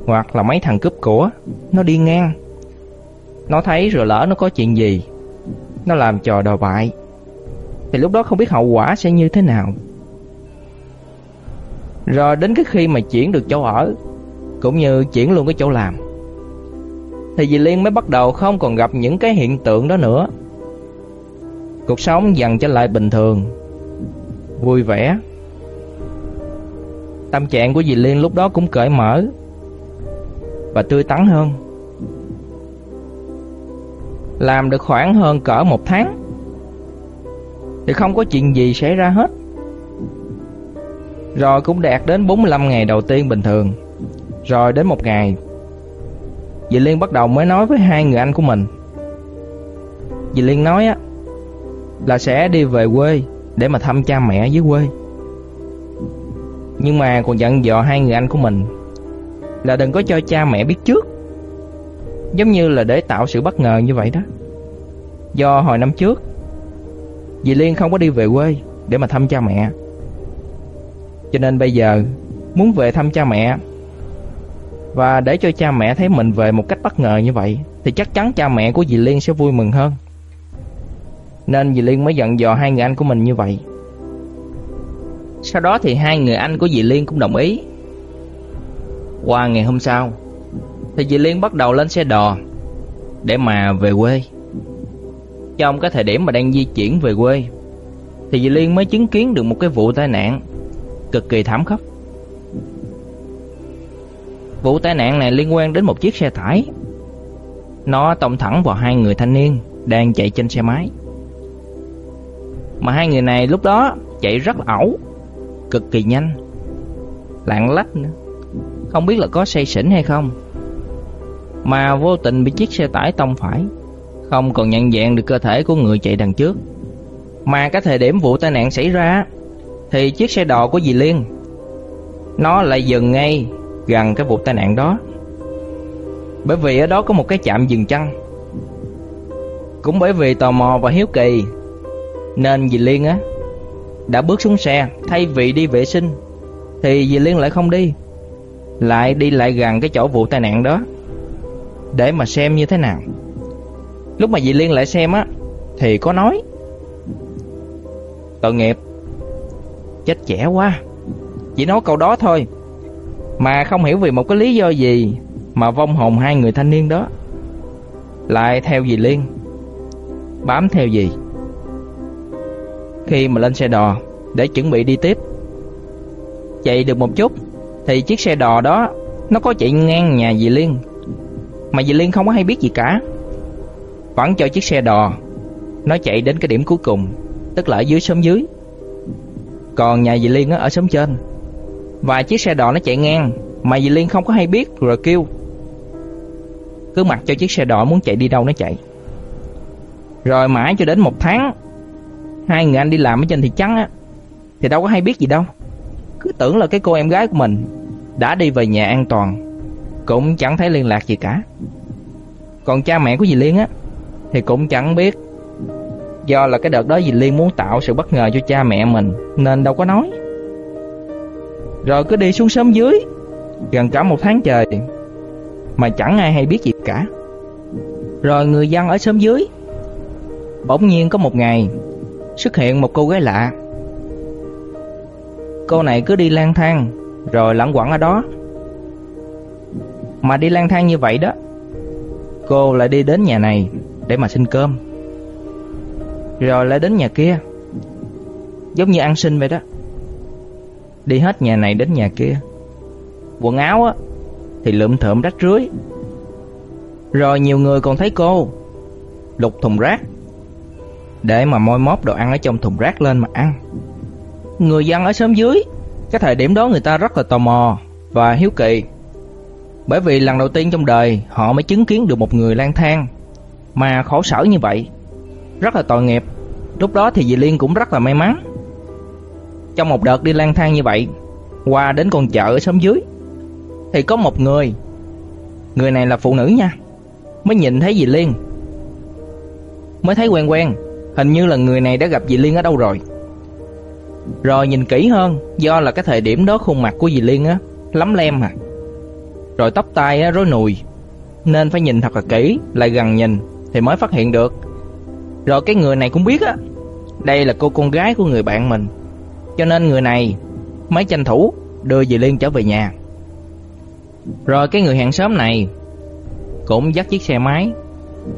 Hoặc là mấy thằng cướp của Nó đi ngang Nó thấy rồi lỡ nó có chuyện gì Nó làm trò đòi bại Thì lúc đó không biết hậu quả sẽ như thế nào rồi đến cái khi mà chuyển được chỗ ở cũng như chuyển luôn cái chỗ làm. Thì dì Liên mới bắt đầu không còn gặp những cái hiện tượng đó nữa. Cuộc sống dần trở lại bình thường, vui vẻ. Tâm trạng của dì Liên lúc đó cũng cởi mở và tươi tắn hơn. Làm được khoảng hơn cỡ một tháng thì không có chuyện gì xảy ra hết. Rồi cũng đạt đến 45 ngày đầu tiên bình thường. Rồi đến một ngày, dì Liên bắt đầu mới nói với hai người anh của mình. Dì Liên nói á là sẽ đi về quê để mà thăm cha mẹ dưới quê. Nhưng mà còn dặn dò hai người anh của mình là đừng có cho cha mẹ biết trước. Giống như là để tạo sự bất ngờ như vậy đó. Do hồi năm trước, Dì Liên không có đi về quê để mà thăm cha mẹ. Cho nên bây giờ muốn về thăm cha mẹ và để cho cha mẹ thấy mình về một cách bất ngờ như vậy thì chắc chắn cha mẹ của dì Liên sẽ vui mừng hơn. Nên dì Liên mới giận dò hai người anh của mình như vậy. Sau đó thì hai người anh của dì Liên cũng đồng ý. Qua ngày hôm sau, thì dì Liên bắt đầu lên xe đò để mà về quê. Trong cái thời điểm mà đang di chuyển về quê, Thì dì Liên mới chứng kiến được một cái vụ tai nạn Cực kỳ thảm khốc Vụ tai nạn này liên quan đến một chiếc xe tải Nó tông thẳng vào hai người thanh niên Đang chạy trên xe máy mà hai người này lúc đó chạy rất ẩu, Cực kỳ nhanh Lạng lách nữa Không biết là có say xỉn hay không Mà vô tình bị chiếc xe tải tông phải, không còn nhận dạng được cơ thể của người chạy đằng trước. Mà cái thời điểm vụ tai nạn xảy ra, thì chiếc xe đò của dì Liên, nó lại dừng ngay gần cái vụ tai nạn đó. Bởi vì ở đó có một cái chạm dừng chân. Cũng bởi vì tò mò và hiếu kỳ nên dì Liên á đã bước xuống xe thay vì đi vệ sinh. Thì dì Liên lại không đi, lại đi lại gần cái chỗ vụ tai nạn đó để mà xem như thế nào. Lúc mà dì Liên lại xem á Thì có nói Tội nghiệp Chết trẻ quá Chỉ nói câu đó thôi Mà không hiểu vì một cái lý do gì Mà vong hồn hai người thanh niên đó. Lại theo dì Liên Bám theo dì. Khi mà lên xe đò Để chuẩn bị đi tiếp. Chạy được một chút, Thì chiếc xe đò đó, Nó có chạy ngang nhà dì Liên. Mà dì Liên không có hay biết gì cả. Vẫn cho chiếc xe đò, Nó chạy đến cái điểm cuối cùng, Tức là ở dưới xóm dưới. Còn nhà dì Liên ở xóm trên. Và chiếc xe đò nó chạy ngang, Mà dì Liên không có hay biết, rồi kêu. Cứ mặc cho chiếc xe đò muốn chạy đi đâu nó chạy. Rồi mãi cho đến một tháng Hai người anh đi làm ở trên thị trấn á, Thì đâu có hay biết gì đâu Cứ tưởng là cái cô em gái của mình Đã đi về nhà an toàn, Cũng chẳng thấy liên lạc gì cả Còn cha mẹ của dì Liên á, thì cũng chẳng biết. Do là cái đợt đó dì Liên muốn tạo sự bất ngờ cho cha mẹ mình, nên đâu có nói. Rồi cứ đi xuống sớm dưới, gần cả một tháng trời, mà chẳng ai hay biết gì cả. Rồi người dân ở sớm dưới, bỗng nhiên có một ngày xuất hiện một cô gái lạ. Cô này cứ đi lang thang rồi lẩn quẩn ở đó. Mà đi lang thang như vậy đó, cô lại đi đến nhà này để mà xin cơm. Rồi lại đến nhà kia. Giống như ăn xin vậy đó. Đi hết nhà này đến nhà kia. Quần áo á thì lượm thượm rách rưới. Rồi nhiều người còn thấy cô lục thùng rác để mà moi móp đồ ăn ở trong thùng rác lên mà ăn. Người dân ở xóm dưới, cái thời điểm đó người ta rất là tò mò và hiếu kỳ. Bởi vì lần đầu tiên trong đời họ mới chứng kiến được một người lang thang mà khổ sở như vậy. Rất là tội nghiệp. Lúc đó thì dì Liên cũng rất là may mắn. Trong một đợt đi lang thang như vậy, qua đến con chợ ở xóm dưới, thì có một người, người này là phụ nữ nha, mới nhìn thấy dì Liên. Mới thấy quen quen, hình như là người này đã gặp dì Liên ở đâu rồi. Rồi nhìn kỹ hơn, do là cái thời điểm đó khuôn mặt của dì Liên á, lắm lem à. Rồi tóc tai á, rối nùi, nên phải nhìn thật là kỹ, lại gần nhìn thì mới phát hiện được. Rồi cái người này cũng biết á, đây là cô con gái của người bạn mình. Cho nên người này mới tranh thủ đưa dì Liên trở về nhà. Rồi cái người hàng xóm này cũng dắt chiếc xe máy,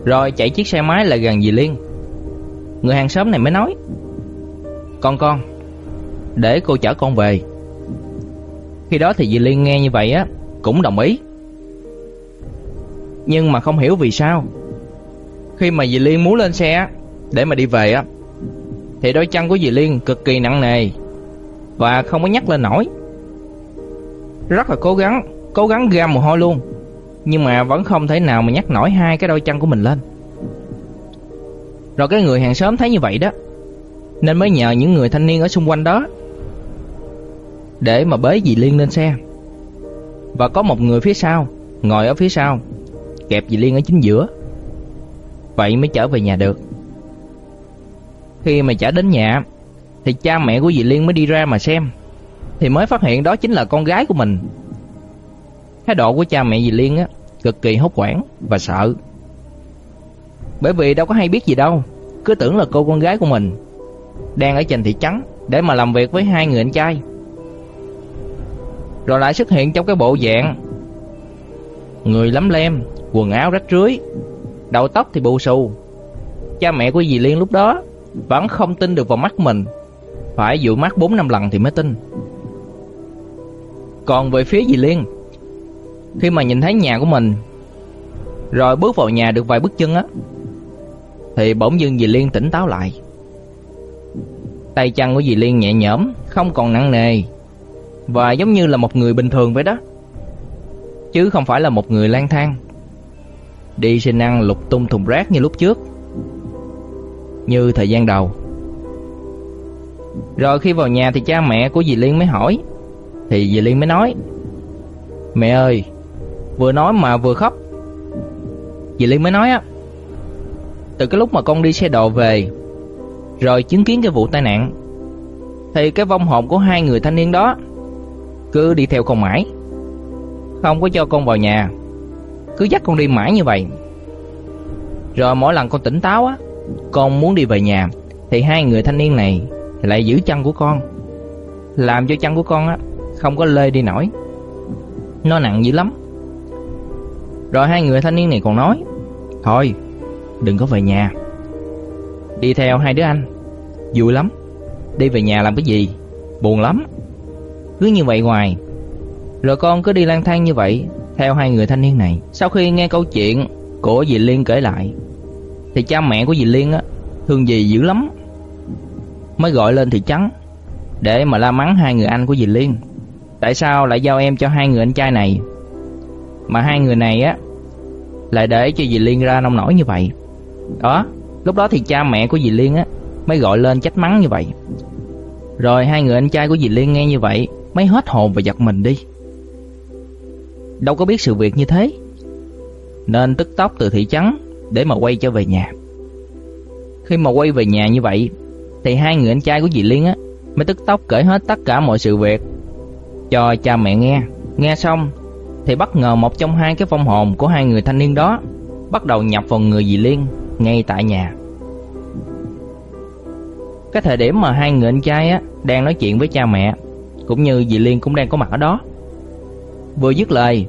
rồi chạy chiếc xe máy lại gần dì Liên. Người hàng xóm này mới nói: "Con con, để cô chở con về." Khi đó thì dì Liên nghe như vậy á, cũng đồng ý. Nhưng mà không hiểu vì sao. Khi mà dì Liên muốn lên xe để mà đi về á, thì đôi chân của dì Liên cực kỳ nặng nề và không có nhắc lên nổi. Rất là cố gắng, cố gắng ra mồ hôi luôn, nhưng mà vẫn không thể nào mà nhắc nổi hai cái đôi chân của mình lên. Rồi cái người hàng xóm thấy như vậy đó, nên mới nhờ những người thanh niên ở xung quanh đó để mà bế dì Liên lên xe. Và có một người phía sau, ngồi ở phía sau, kẹp dì Liên ở chính giữa. Vậy mới trở về nhà được. Khi mà trở đến nhà thì cha mẹ của dì Liên mới đi ra mà xem thì mới phát hiện đó chính là con gái của mình. Thái độ của cha mẹ dì Liên á cực kỳ hốt hoảng và sợ. Bởi vì đâu có hay biết gì đâu, cứ tưởng là cô con gái của mình đang ở trên thị trấn để mà làm việc với hai người anh trai. Rồi lại xuất hiện trong cái bộ dạng người lắm lem, quần áo rách rưới, đầu tóc thì bù xù. Cha mẹ của dì Liên lúc đó vẫn không tin được vào mắt mình phải dụ mắt 4 năm lần thì mới tin Còn về phía dì Liên Khi mà nhìn thấy nhà của mình Rồi bước vào nhà được vài bước chân á thì bỗng dưng dì Liên tỉnh táo lại. Tay chân của dì Liên nhẹ nhõm, Không còn nặng nề. Và giống như là một người bình thường vậy đó. Chứ không phải là một người lang thang. Đi xin ăn lục tung thùng rác như lúc trước. Như thời gian đầu. Rồi khi vào nhà thì cha mẹ của dì Liên mới hỏi. Thì dì Liên mới nói, Mẹ ơi, Vừa nói mà vừa khóc. Dì Liên mới nói á từ cái lúc mà con đi xe đò về, Rồi chứng kiến cái vụ tai nạn, Thì cái vong hồn của hai người thanh niên đó Cứ đi theo con mãi. Không có cho con vào nhà, Cứ dắt con đi mãi như vậy. Rồi mỗi lần con tỉnh táo á, Con muốn đi về nhà, Thì hai người thanh niên này lại giữ chân của con, Làm cho chân của con á, Không có lê đi nổi. Nó nặng dữ lắm. Rồi hai người thanh niên này còn nói, Thôi đừng có về nhà. Đi theo hai đứa anh. Vui lắm. Đi về nhà làm cái gì? Buồn lắm. Cứ như vậy hoài. Rồi con cứ đi lang thang như vậy, Theo hai người thanh niên này. Sau khi nghe câu chuyện của dì Liên kể lại, Thì cha mẹ của dì Liên á, Thương dì dữ lắm. Mới gọi lên thị trấn để mà la mắng hai người anh của dì Liên. Tại sao lại giao em cho hai người anh trai này? Mà hai người này á, lại để cho dì Liên ra nông nổi như vậy. Đó, lúc đó thì cha mẹ của dì Liên á mới gọi lên trách mắng như vậy. Rồi hai người anh trai của dì Liên nghe như vậy mới hết hồn và giật mình đi. Đâu có biết sự việc như thế. Nên tức tốc từ thị trấn để mà quay trở về nhà. Khi mà quay về nhà như vậy thì hai người anh trai của dì Liên á mới tức tốc kể hết tất cả mọi sự việc cho cha mẹ nghe. Nghe xong thì bất ngờ một trong hai cái phong hồn của hai người thanh niên đó bắt đầu nhập vào người dì Liên ngay tại nhà. Cái thời điểm mà hai người anh trai á, đang nói chuyện với cha mẹ, cũng như dì Liên cũng đang có mặt ở đó. Vừa dứt lời,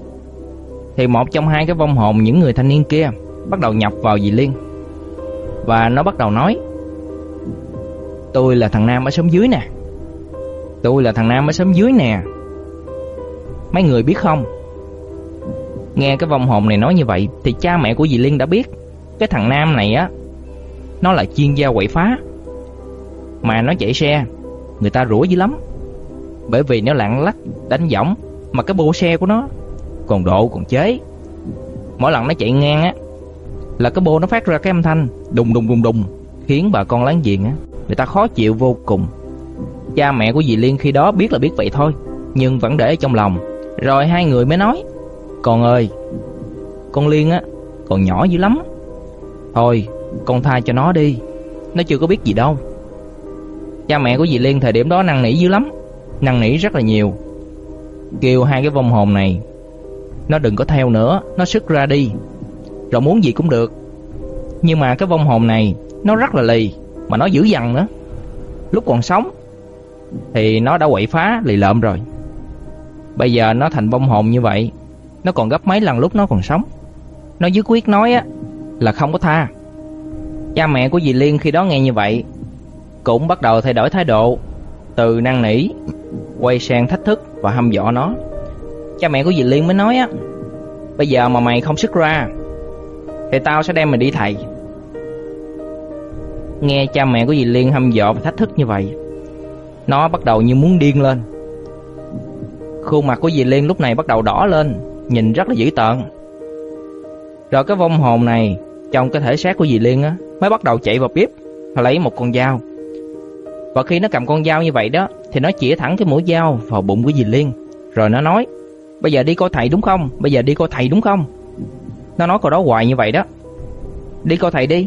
thì một trong hai cái vong hồn những người thanh niên kia bắt đầu nhập vào dì Liên. Và nó bắt đầu nói, Tôi là thằng Nam ở xóm dưới nè Tôi là thằng Nam ở xóm dưới nè Mấy người biết không Nghe cái vong hồn này nói như vậy, Thì cha mẹ của dì Liên đã biết cái thằng Nam này á, Nó là chuyên gia quậy phá. Mà nó chạy xe, Người ta rủa dữ lắm. Bởi vì nó lạng lách, đánh võng, Mà cái bộ xe của nó Còn độ, còn chế. Mỗi lần nó chạy ngang á, Là cái bô nó phát ra cái âm thanh Đùng đùng đùng đùng, Khiến bà con láng giềng á, Người ta khó chịu vô cùng. Cha mẹ của dì Liên khi đó biết là biết vậy thôi, Nhưng vẫn để trong lòng. Rồi hai người mới nói, Con ơi, Con Liên á, còn nhỏ dữ lắm. Thôi, con tha cho nó đi. Nó chưa có biết gì đâu. Cha mẹ của dì Liên thời điểm đó năn nỉ dữ lắm, Năn nỉ rất là nhiều. Kêu hai cái vong hồn này, Nó đừng có theo nữa, Nó sức ra đi. Rồi muốn gì cũng được. Nhưng mà cái vong hồn này, Nó rất là lì, mà nó dữ dằn nữa. Lúc còn sống, Thì nó đã quậy phá, lì lợm rồi. Bây giờ nó thành bông hồn như vậy, Nó còn gấp mấy lần lúc nó còn sống. Nó dứt quyết nói á là không có tha. Cha mẹ của dì Liên khi đó nghe như vậy, Cũng bắt đầu thay đổi thái độ, Từ năn nỉ, Quay sang thách thức và hăm dọa nó. Cha mẹ của dì Liên mới nói á, Bây giờ mà mày không xuất ra, Thì tao sẽ đem mày đi thầy. Nghe cha mẹ của dì Liên hăm dọa và thách thức như vậy, Nó bắt đầu như muốn điên lên. Khuôn mặt của dì Liên lúc này bắt đầu đỏ lên, Nhìn rất là dữ tợn. Rồi cái vong hồn này trong cái thể xác của dì Liên á, Mới bắt đầu chạy vào bếp, Và lấy một con dao. Và khi nó cầm con dao như vậy đó, Thì nó chỉ thẳng cái mũi dao vào bụng của dì Liên. Rồi nó nói, Bây giờ đi coi thầy đúng không? Bây giờ đi coi thầy đúng không? Nó nói câu đó hoài như vậy đó. Đi coi thầy đi.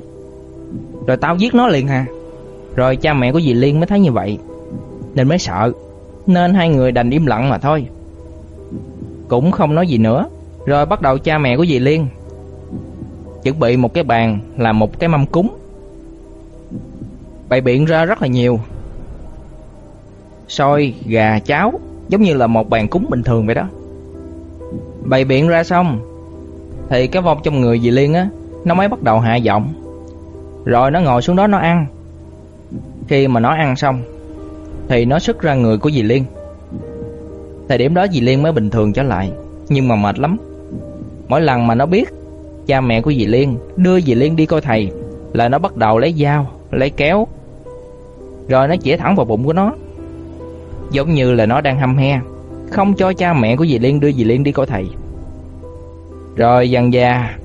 Rồi tao giết nó liền hà Rồi cha mẹ của dì Liên mới thấy như vậy, Nên mới sợ. Nên hai người đành im lặng mà thôi. Cũng không nói gì nữa. Rồi bắt đầu cha mẹ của dì Liên Chuẩn bị một cái bàn Làm một cái mâm cúng. Bày biện ra rất là nhiều. Xôi, gà, cháo Giống như là một bàn cúng bình thường vậy đó. Bày biện ra xong Thì cái vong trong người dì Liên á Nó mới bắt đầu hạ giọng. Rồi nó ngồi xuống đó nó ăn. Khi mà nó ăn xong Thì nó sức ra người của dì Liên. Thời điểm đó dì Liên mới bình thường trở lại Nhưng mà mệt lắm. Mỗi lần mà nó biết Cha mẹ của dì Liên đưa dì Liên đi coi thầy Là nó bắt đầu lấy dao, lấy kéo Rồi nó chĩa thẳng vào bụng của nó Giống như là nó đang hăm he không cho cha mẹ của dì Liên đưa dì Liên đi coi thầy. Rồi dần già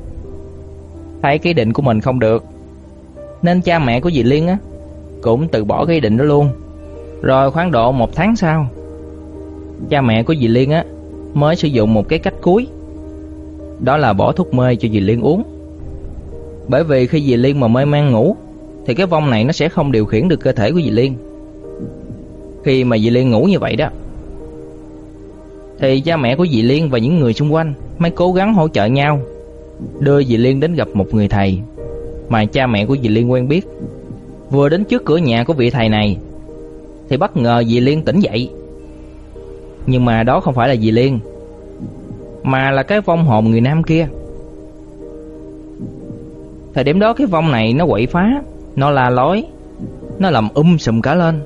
thấy cái định của mình không được, nên cha mẹ của dì Liên á cũng từ bỏ cái định đó luôn. Rồi khoảng độ một tháng sau, cha mẹ của dì Liên á mới sử dụng một cái cách cuối, đó là bỏ thuốc mê cho dì Liên uống. Bởi vì khi dì Liên mà mê man ngủ thì cái vong này nó sẽ không điều khiển được cơ thể của dì Liên. Khi mà dì Liên ngủ như vậy đó thì cha mẹ của dì Liên và những người xung quanh mới cố gắng hỗ trợ nhau, đưa dì Liên đến gặp một người thầy mà cha mẹ của dì Liên quen biết. Vừa đến trước cửa nhà của vị thầy này thì bất ngờ dì Liên tỉnh dậy. Nhưng mà đó không phải là dì Liên, mà là cái vong hồn người nam kia. Thời điểm đó cái vong này nó quậy phá, nó la lối, nó làm um sùm cả lên.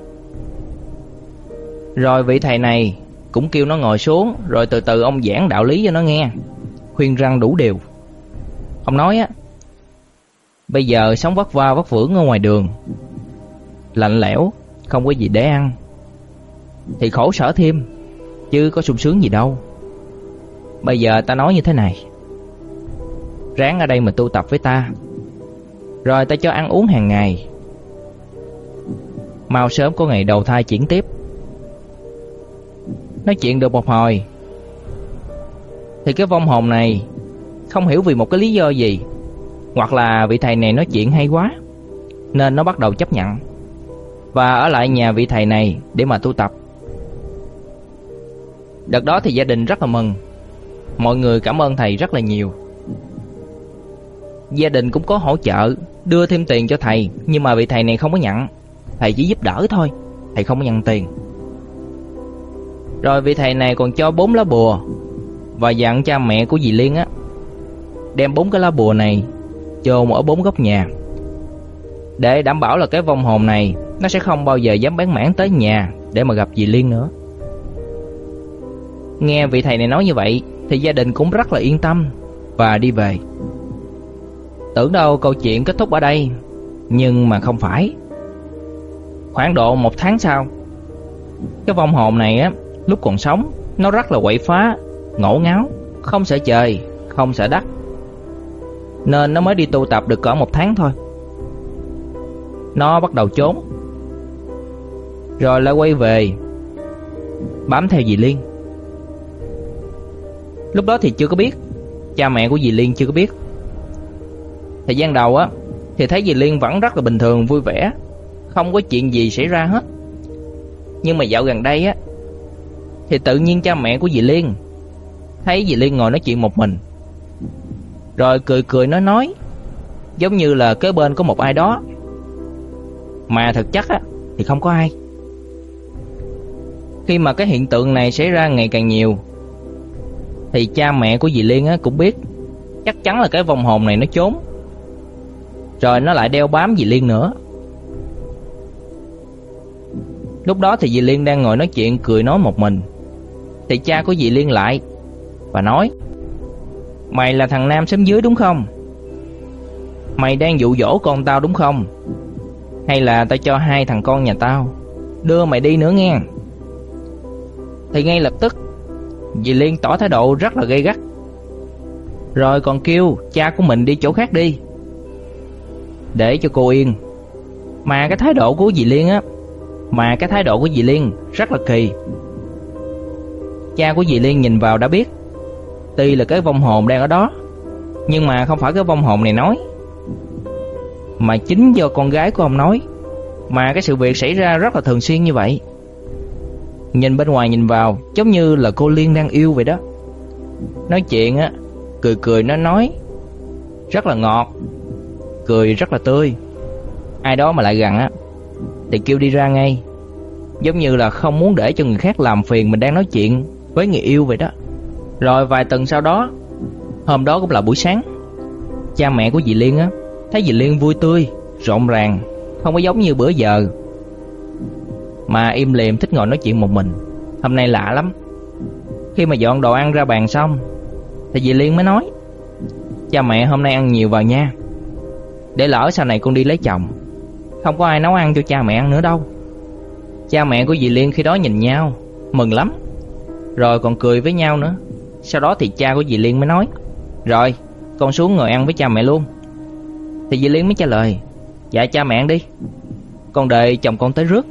Rồi vị thầy này cũng kêu nó ngồi xuống rồi từ từ ông giảng đạo lý cho nó nghe, khuyên răng đủ điều. Ông nói á, bây giờ sống vất va vất vưởng ở ngoài đường, lạnh lẽo, không có gì để ăn, thì khổ sở thêm, chứ có sung sướng gì đâu. Bây giờ ta nói như thế này, ráng ở đây mà tu tập với ta, rồi ta cho ăn uống hàng ngày, mau sớm có ngày đầu thai chuyển tiếp. Nói chuyện được một hồi. Thì cái vong hồn này Không hiểu vì một cái lý do gì Hoặc là vị thầy này nói chuyện hay quá Nên nó bắt đầu chấp nhận Và ở lại nhà vị thầy này Để mà tu tập. Đợt đó thì gia đình rất là mừng. Mọi người cảm ơn thầy rất là nhiều. Gia đình cũng có hỗ trợ, Đưa thêm tiền cho thầy, Nhưng mà vị thầy này không có nhận. Thầy chỉ giúp đỡ thôi, Thầy không có nhận tiền. Rồi vị thầy này còn cho bốn lá bùa Và dặn cha mẹ của dì Liên á, Đem bốn cái lá bùa này Chôn ở bốn góc nhà. Để đảm bảo là cái vong hồn này, Nó sẽ không bao giờ dám bán mảng tới nhà Để mà gặp dì Liên nữa. Nghe vị thầy này nói như vậy thì gia đình cũng rất là yên tâm Và đi về. Tưởng đâu câu chuyện kết thúc ở đây, Nhưng mà không phải. Khoảng độ một tháng sau, Cái vong hồn này á, Lúc còn sống, Nó rất là quậy phá, Ngổ ngáo, Không sợ trời, Không sợ đất. Nên nó mới đi tu tập được cỡ một tháng thôi. Nó bắt đầu trốn, Rồi lại quay về, Bám theo dì Liên. Lúc đó thì chưa có biết. Cha mẹ của dì Liên chưa có biết. Thời gian đầu á, Thì thấy dì Liên vẫn rất là bình thường, vui vẻ. Không có chuyện gì xảy ra hết. Nhưng mà dạo gần đây á, thì tự nhiên cha mẹ của dì Liên Thấy dì Liên ngồi nói chuyện một mình. Rồi cười cười nói nói, Giống như là kế bên có một ai đó. Mà thực chất á, Thì không có ai. Khi mà cái hiện tượng này xảy ra ngày càng nhiều thì cha mẹ của dì Liên á cũng biết. Chắc chắn là cái vong hồn này nó trốn. Rồi nó lại đeo bám dì Liên nữa. Lúc đó thì dì Liên đang ngồi nói chuyện cười nói một mình. Thì cha của dì Liên lại Và nói, Mày là thằng Nam xóm dưới đúng không? Mày đang dụ dỗ con tao đúng không? Hay là tao cho hai thằng con nhà tao Đưa mày đi nữa nghe? Thì ngay lập tức Dì Liên tỏ thái độ rất là gay gắt. Rồi còn kêu cha của mình đi chỗ khác đi. Để cho cô yên. Mà cái thái độ của dì Liên á, Mà cái thái độ của dì Liên rất là kỳ. Cha của dì Liên nhìn vào đã biết, Tuy là cái vong hồn đang ở đó, Nhưng mà không phải cái vong hồn này nói. Mà chính do con gái của ông nói, Mà cái sự việc xảy ra rất là thường xuyên như vậy. Nhìn bên ngoài nhìn vào Giống như là cô Liên đang yêu vậy đó. Nói chuyện á Cười cười nó nói Rất là ngọt Cười rất là tươi. Ai đó mà lại gần á Thì kêu đi ra ngay. Giống như là không muốn để cho người khác làm phiền Mình đang nói chuyện với người yêu vậy đó. Rồi vài tuần sau đó Hôm đó cũng là buổi sáng Cha mẹ của dì Liên á Thấy dì Liên vui tươi, rộn ràng Không có giống như bữa giờ mà im lìm thích ngồi nói chuyện một mình. Hôm nay lạ lắm. Khi mà dọn đồ ăn ra bàn xong, Thì dì Liên mới nói, Cha mẹ hôm nay ăn nhiều vào nha. Để lỡ sau này con đi lấy chồng, Không có ai nấu ăn cho cha mẹ ăn nữa đâu. Cha mẹ của dì Liên khi đó nhìn nhau, Mừng lắm. Rồi còn cười với nhau nữa. Sau đó thì cha của dì Liên mới nói, Rồi, con xuống ngồi ăn với cha mẹ luôn. Thì dì Liên mới trả lời Dạ cha mẹ ăn đi. Con đợi chồng con tới rước.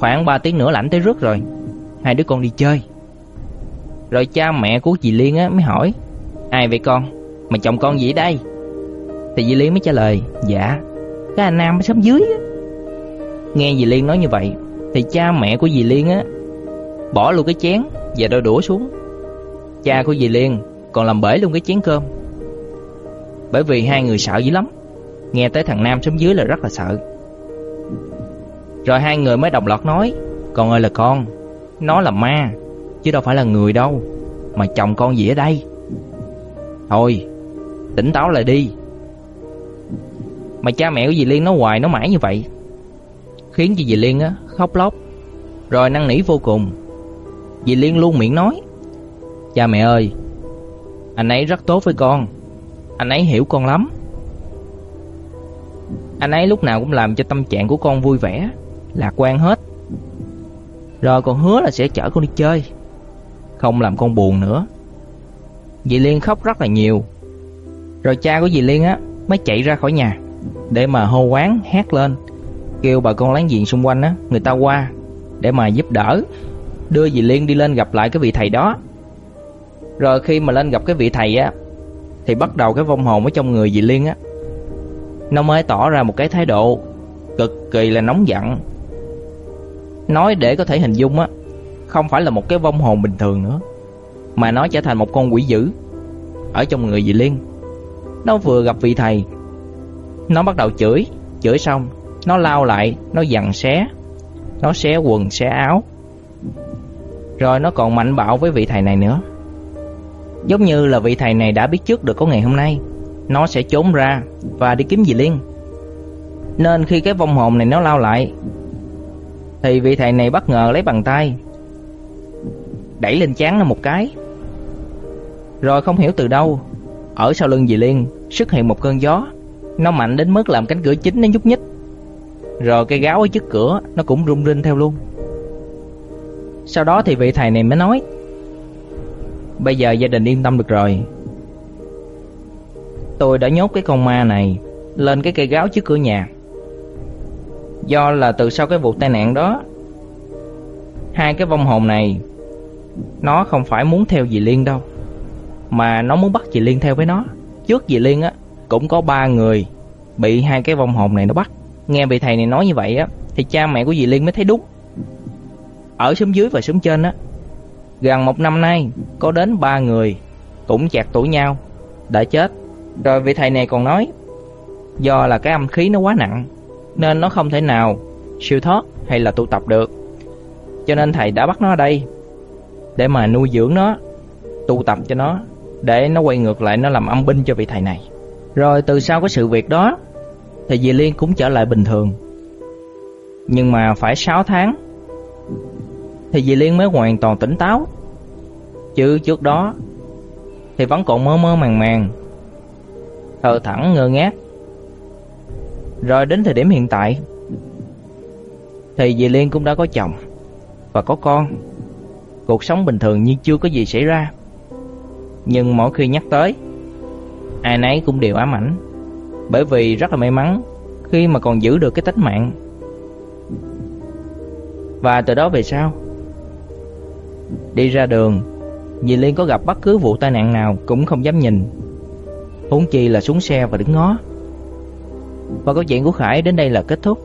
Khoảng 3 tiếng nữa lãnh tới rước rồi. Hai đứa con đi chơi. Rồi cha mẹ của dì Liên á, mới hỏi, Ai vậy con? Mà chồng con gì đây? Thì dì Liên mới trả lời Dạ Cái anh Nam ở xóm dưới á. Nghe dì Liên nói như vậy, Thì cha mẹ của dì Liên á, Bỏ luôn cái chén và đôi đũa xuống. Cha của dì Liên còn làm bể luôn cái chén cơm. Bởi vì hai người sợ dữ lắm, Nghe tới thằng Nam xóm dưới là rất là sợ rồi hai người mới đồng loạt nói, Con ơi là con, Nó là ma, Chứ đâu phải là người đâu, Mà chồng con gì ở đây? Thôi, Tỉnh táo lại đi. Mà cha mẹ của dì Liên nó hoài, nó mãi như vậy. Khiến cho dì Liên á, khóc lóc, Rồi năn nỉ vô cùng. Dì Liên luôn miệng nói, Cha mẹ ơi, Anh ấy rất tốt với con, Anh ấy hiểu con lắm. Anh ấy lúc nào cũng làm cho tâm trạng của con vui vẻ. Lạc quan hết. Rồi còn hứa là sẽ chở con đi chơi, Không làm con buồn nữa. Dì Liên khóc rất là nhiều. Rồi cha của dì Liên á, Mới chạy ra khỏi nhà, Để mà hô quán hét lên, Kêu bà con láng giềng xung quanh á, Người ta qua, Để mà giúp đỡ, Đưa dì Liên đi lên gặp lại cái vị thầy đó. Rồi khi mà lên gặp cái vị thầy á, Thì bắt đầu cái vong hồn ở trong người dì Liên á, Nó mới tỏ ra một cái thái độ Cực kỳ là nóng giận. Nói để có thể hình dung á, Không phải là một cái vong hồn bình thường nữa, Mà nó trở thành một con quỷ dữ Ở trong người dì Liên. Nó vừa gặp vị thầy, Nó bắt đầu chửi Chửi xong, Nó lao lại, Nó dằn xé, Nó xé quần, xé áo. Rồi nó còn mạnh bạo với vị thầy này nữa. Giống như là vị thầy này đã biết trước được có ngày hôm nay, Nó sẽ trốn ra Và đi kiếm dì Liên. Nên khi cái vong hồn này nó lao lại thì vị thầy này bất ngờ lấy bàn tay. Đẩy lên chán nó một cái. Rồi không hiểu từ đâu, Ở sau lưng dì Liên xuất hiện một cơn gió. Nó mạnh đến mức làm cánh cửa chính nó nhúc nhích. Rồi cây gáo ở trước cửa Nó cũng rung rinh theo luôn. Sau đó thì vị thầy này mới nói, Bây giờ gia đình yên tâm được rồi. Tôi đã nhốt cái con ma này Lên cái cây gáo trước cửa nhà. Do là từ sau cái vụ tai nạn đó. Hai cái vong hồn này, Nó không phải muốn theo dì Liên đâu, Mà nó muốn bắt dì Liên theo với nó. Trước dì Liên á, Cũng có ba người Bị hai cái vong hồn này nó bắt. Nghe vị thầy này nói như vậy á, Thì cha mẹ của dì Liên mới thấy đúng. Ở xóm dưới và xóm trên á, Gần một năm nay, Có đến ba người Cũng chạc tuổi nhau, Đã chết. Rồi vị thầy này còn nói, Do là cái âm khí nó quá nặng nên nó không thể nào siêu thoát hay là tụ tập được. Cho nên thầy đã bắt nó ở đây để mà nuôi dưỡng nó, tu tập cho nó để nó quay ngược lại nó làm âm binh cho vị thầy này. Rồi từ sau cái sự việc đó thì dì Liên cũng trở lại bình thường. Nhưng mà phải 6 tháng thì dì Liên mới hoàn toàn tỉnh táo. Chứ trước đó thì vẫn còn mơ mơ màng màng, thờ thẳng ngơ ngác. Rồi đến thời điểm hiện tại thì dì Liên cũng đã có chồng và có con. Cuộc sống bình thường như chưa có gì xảy ra. Nhưng mỗi khi nhắc tới, ai nấy cũng đều ám ảnh. Bởi vì rất là may mắn khi mà còn giữ được cái tính mạng. Và từ đó về sau, đi ra đường, dì Liên có gặp bất cứ vụ tai nạn nào cũng không dám nhìn. Huống chi là xuống xe và đứng ngó. Và câu chuyện của Khải đến đây là kết thúc.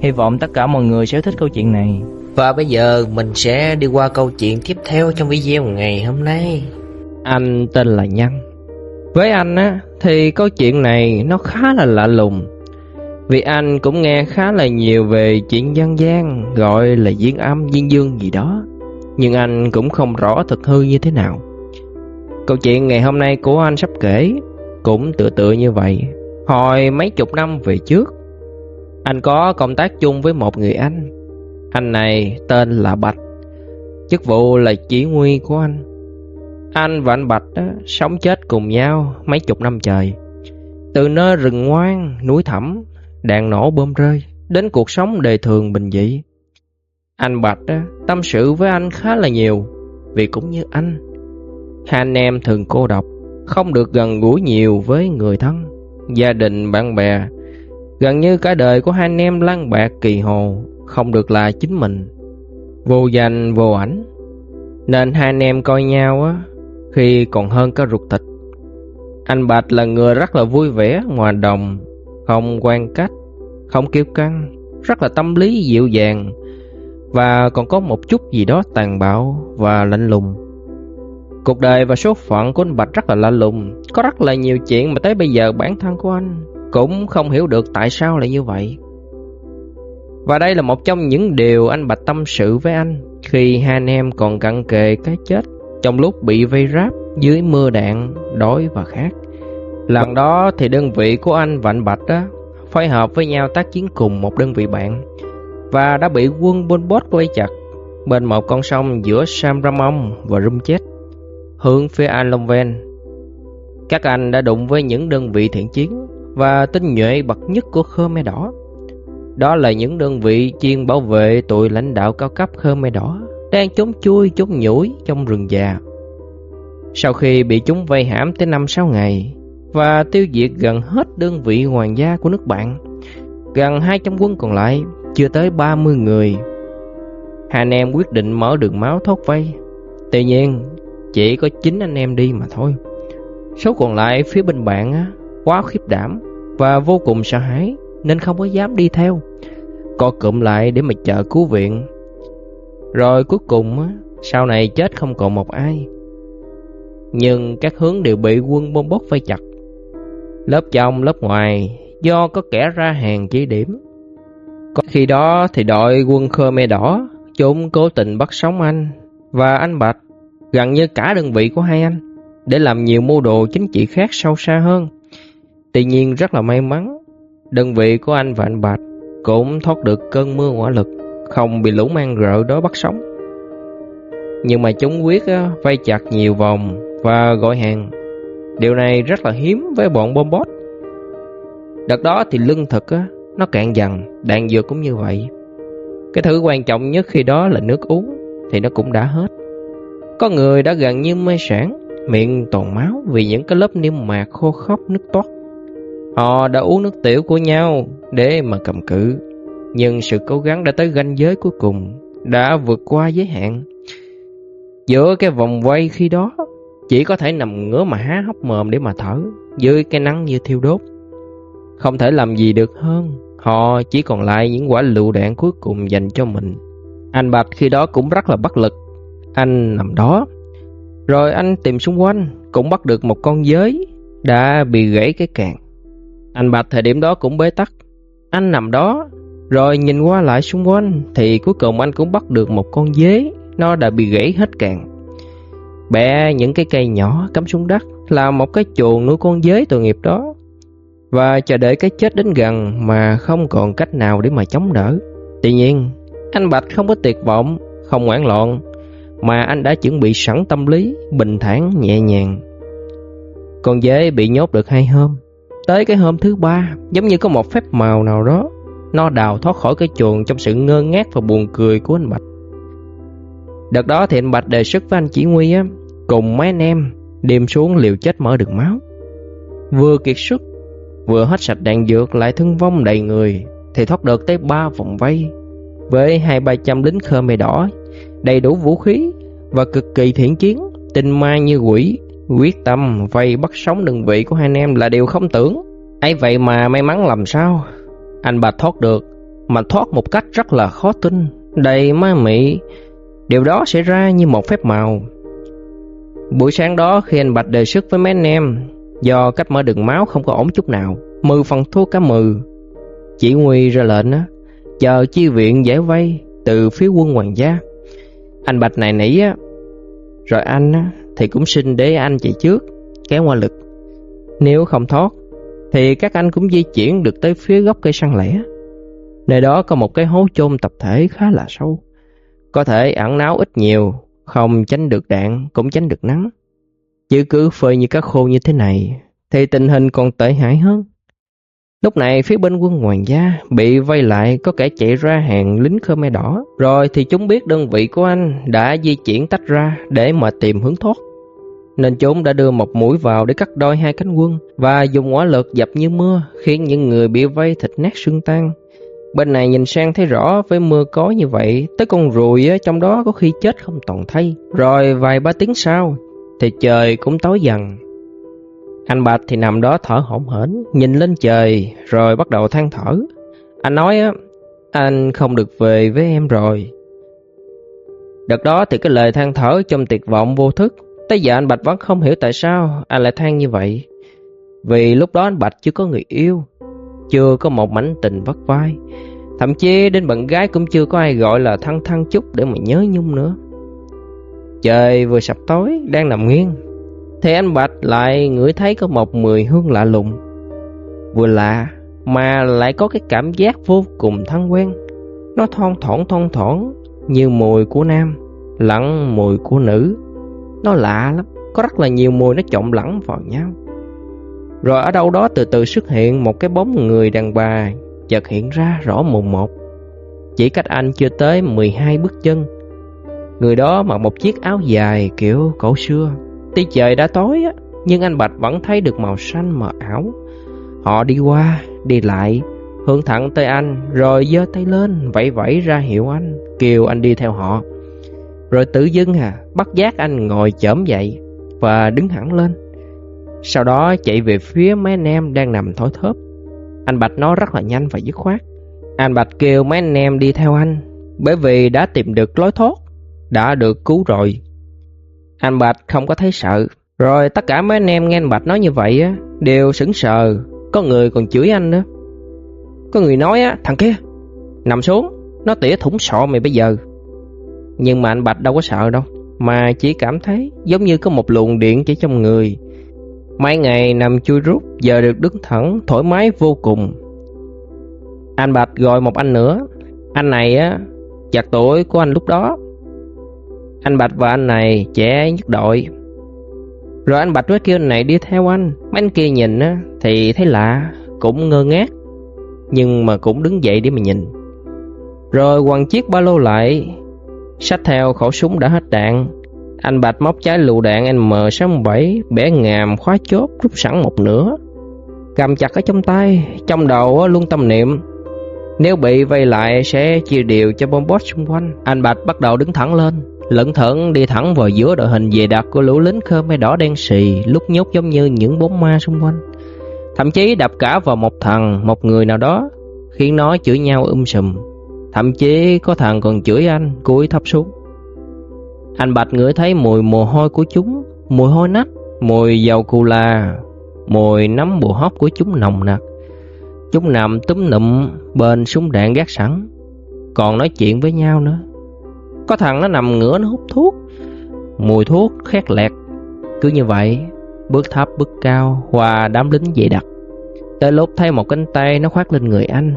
Hy vọng tất cả mọi người sẽ thích câu chuyện này. Và bây giờ mình sẽ đi qua câu chuyện tiếp theo trong video ngày hôm nay. Anh tên là Nhân. Với anh á thì câu chuyện này nó khá là lạ lùng. Vì anh cũng nghe khá là nhiều về chuyện dân gian gọi là diễn âm diên dương gì đó. Nhưng anh cũng không rõ thực hư như thế nào. Câu chuyện ngày hôm nay của anh sắp kể cũng tựa tựa như vậy. Hồi mấy chục năm về trước, anh có công tác chung với một người anh. Anh này tên là Bạch, chức vụ là chỉ huy của anh. Anh và anh Bạch đó, sống chết cùng nhau mấy chục năm trời. Từ nơi rừng ngoan, núi thẳm, đạn nổ bom rơi, đến cuộc sống đời thường bình dị. Anh Bạch đó, tâm sự với anh khá là nhiều, vì cũng như anh. Hai anh em thường cô độc, không được gần gũi nhiều với người thân, gia đình, bạn bè. Gần như cả đời của hai anh em lăn bạc kỳ hồ, không được là chính mình. Vô danh vô ảnh. Nên hai anh em coi nhau á, khi còn hơn cả ruột thịt. Anh Bạch là người rất là vui vẻ, hòa đồng, không quan cách, không kiêu căng, rất là tâm lý dịu dàng và còn có một chút gì đó tàn bạo và lạnh lùng. Cuộc đời và số phận của anh Bạch rất là lạ lùng, có rất là nhiều chuyện mà tới bây giờ bản thân của anh cũng không hiểu được tại sao lại như vậy. Và đây là một trong những điều anh Bạch tâm sự với anh khi hai anh em còn cận kề cái chết trong lúc bị vây ráp dưới mưa đạn, đói và khát. Lần đó thì đơn vị của anh và anh Bạch đó phối hợp với nhau tác chiến cùng một đơn vị bạn và đã bị quân Pol Pot quay chặt bên một con sông giữa Sam Ramon và Rumchet hướng phía An Long Ven. Các anh đã đụng với những đơn vị thiện chiến và tinh nhuệ bậc nhất của Khmer Đỏ. Đó là những đơn vị chuyên bảo vệ tụi lãnh đạo cao cấp Khmer Đỏ đang trốn chui trốn nhủi trong rừng già. Sau khi bị chúng vây hãm tới 5-6 ngày và tiêu diệt gần hết đơn vị hoàng gia của nước bạn, gần 200 quân còn lại, chưa tới 30 người. Hà Nam quyết định mở đường máu thoát vây. Tuy nhiên, chỉ có 9 anh em đi mà thôi. Số còn lại phía bên bạn á, quá khiếp đảm và vô cùng sợ hãi nên không có dám đi theo. Co cụm lại để mà chờ cứu viện rồi cuối cùng á, sau này chết không còn một ai. Nhưng các hướng đều bị quân bom bốc vây chặt. Lớp trong, lớp ngoài do có kẻ ra hàng chỉ điểm. Có khi đó thì đội quân Khmer Đỏ chúng cố tình bắt sống anh và anh Bạch gần như cả đơn vị của hai anh để làm nhiều mưu đồ chính trị khác sâu xa hơn. Tuy nhiên rất là may mắn, đơn vị của anh và anh Bạch cũng thoát được cơn mưa hỏa lực không bị lũ mang rợ đó bắt sống. Nhưng mà chúng quyết vay vây chặt nhiều vòng và gọi hàng. Điều này rất là hiếm với bọn bom bót. Đợt đó thì lương thực nó cạn dần, đạn dược cũng như vậy. Cái thứ quan trọng nhất khi đó là nước uống thì nó cũng đã hết. Có người đã gần như mê sản, miệng toàn máu vì những cái lớp niêm mạc khô khốc nước toát. Họ đã uống nước tiểu của nhau để mà cầm cự nhưng sự cố gắng đã tới ranh giới cuối cùng, đã vượt qua giới hạn. Giữa cái vòng quay khi đó, chỉ có thể nằm ngửa mà há hốc mồm để mà thở, dưới cái nắng như thiêu đốt. Không thể làm gì được hơn, họ chỉ còn lại những quả lựu đạn cuối cùng dành cho mình. Anh Bạch khi đó cũng rất là bất lực. Anh nằm đó, rồi anh tìm xung quanh, cũng bắt được một con giới đã bị gãy cái càng. Anh Bạch thời điểm đó cũng bế tắc. Anh nằm đó, rồi nhìn qua lại xung quanh thì cuối cùng anh cũng bắt được một con dế, nó đã bị gãy hết càng. bẻ những cái cây nhỏ cắm xuống đất, là một cái chuồng nuôi con dế tội nghiệp đó. Và chờ đợi cái chết đến gần mà không còn cách nào để mà chống đỡ. Tuy nhiên, anh Bạch không có tuyệt vọng, không hoảng loạn, mà anh đã chuẩn bị sẵn tâm lý, bình thản, nhẹ nhàng. Con dế bị nhốt được hai hôm. Tới cái hôm thứ ba, giống như có một phép màu nào đó, nó đào thoát khỏi cái chuồng trong sự ngơ ngác và buồn cười của anh Bạch. Đợt đó thì anh Bạch đề xuất với anh chỉ huy á, cùng mấy anh em đêm xuống liều chết mở đường máu. Vừa kiệt sức, vừa hết sạch đạn dược lại thương vong đầy người, thì thoát được tới ba vòng vây với hai ba trăm lính Khmer đỏ, đầy đủ vũ khí và cực kỳ thiện chiến, tinh ma như quỷ, quyết tâm vây bắt sống đơn vị của hai anh em là điều không tưởng. ấy vậy mà may mắn làm sao, anh bà thoát được, mà thoát một cách rất là khó tin, đầy ma mị. Điều đó xảy ra như một phép màu. Buổi sáng đó khi anh Bạch đề xuất với mấy anh em, do cách mở đường máu không có ổn chút nào, mười phần thua cả mừ. Chỉ huy ra lệnh á, chờ chi viện giải vây từ phía quân hoàng gia. Anh Bạch này nỉ á, rồi anh á, thì cũng xin để anh chạy trước, kéo qua lực. Nếu không thoát, thì các anh cũng di chuyển được tới phía gốc cây săn lẻ. Nơi đó có một cái hố chôn tập thể khá là sâu. Có thể ẩn náu ít nhiều, không tránh được đạn, cũng tránh được nắng. Chứ cứ phơi như các khô như thế này, thì tình hình còn tệ hại hơn. Lúc này phía bên quân hoàng gia bị vây lại có kẻ chạy ra hàng lính Khmer đỏ. Rồi thì chúng biết đơn vị của anh đã di chuyển tách ra để mà tìm hướng thoát. Nên chúng đã đưa một mũi vào để cắt đôi hai cánh quân và dùng hỏa lực dập như mưa khiến những người bị vây thịt nát xương tan. Bên này nhìn sang thấy rõ với mưa có như vậy, tới con ruồi trong đó có khi chết không toàn thay. Rồi vài ba tiếng sau thì trời cũng tối dần. Anh Bạch thì nằm đó thở hổn hển, nhìn lên trời rồi bắt đầu than thở. Anh nói á, anh không được về với em rồi. Đợt đó thì cái lời than thở trong tuyệt vọng vô thức. Tới giờ anh Bạch vẫn không hiểu tại sao anh lại than như vậy. Vì lúc đó anh Bạch chưa có người yêu, chưa có một mảnh tình vắt vai. Thậm chí đến bạn gái cũng chưa có ai gọi là thăng thăng chút để mà nhớ nhung nữa. Trời vừa sập tối, đang nằm nghiêng, thì anh Bạch lại ngửi thấy có một mùi hương lạ lùng. Vừa lạ mà lại có cái cảm giác vô cùng thân quen. Nó thon thỏn thon thỏn như mùi của nam, lẫn mùi của nữ. Nó lạ lắm, có rất là nhiều mùi nó trộn lẫn vào nhau. Rồi ở đâu đó từ từ xuất hiện một cái bóng người đàn bà chợt hiện ra rõ mồn một. Chỉ cách anh chưa tới 12 bước chân. Người đó mặc một chiếc áo dài kiểu cổ xưa Tuy trời đã tối á, nhưng anh Bạch vẫn thấy được màu xanh mờ ảo. Họ đi qua, đi lại, hướng thẳng tới anh, rồi giơ tay lên, vẫy vẫy ra hiệu anh, kêu anh đi theo họ. Rồi tự dưng à, bắt giác anh ngồi chởm dậy và đứng hẳn lên. Sau đó chạy về phía mấy anh em đang nằm thối thớp. Anh Bạch nói rất là nhanh và dứt khoát. Anh Bạch kêu mấy anh em đi theo anh, bởi vì đã tìm được lối thoát, đã được cứu rồi. Anh Bạch không có thấy sợ. Rồi tất cả mấy anh em nghe anh Bạch nói như vậy á, đều sững sờ. Có người còn chửi anh nữa. Có người nói á, thằng kia, nằm xuống, nó tỉa thủng sọ mày bây giờ. Nhưng mà anh Bạch đâu có sợ đâu, mà chỉ cảm thấy giống như có một luồng điện chỉ trong người. Mấy ngày nằm chui rút, giờ được đứng thẳng, thoải mái vô cùng. Anh Bạch gọi một anh nữa, anh này á, chặt tuổi của anh lúc đó anh Bạch và anh này trẻ nhất đội. Rồi anh Bạch với kêu anh này đi theo anh. Mấy anh kia nhìn á, thì thấy lạ, cũng ngơ ngác. Nhưng mà cũng đứng dậy để mà nhìn. Rồi quăng chiếc ba lô lại, xách theo khẩu súng đã hết đạn. Anh Bạch móc trái lựu đạn M67 bẻ ngàm khóa chốt rút sẵn một nửa. Cầm chặt ở trong tay, trong đầu luôn tâm niệm nếu bị vây lại sẽ chia đều cho bom boss xung quanh. Anh Bạch bắt đầu đứng thẳng lên, lẩn thận đi thẳng vào giữa đội hình dày đặc của lũ lính Khmer đỏ đen xì, lúc nhúc giống như những bóng ma xung quanh. Thậm chí đập cả vào một thằng, một người nào đó, khiến nó chửi nhau um sùm. Thậm chí có thằng còn chửi anh, cúi thấp xuống. Anh Bạch ngửi thấy mùi mồ hôi của chúng, mùi hôi nách, mùi dầu cù la, mùi nấm bùa hóc của chúng nồng nặc. Chúng nằm túm nụm bên súng đạn gác sẵn, còn nói chuyện với nhau nữa. Có thằng nó nằm ngửa nó hút thuốc mùi thuốc khét lẹt. Cứ như vậy, bước thấp bước cao Hòa đám lính dày đặc. Tới lúc thấy một cánh tay nó khoác lên người anh,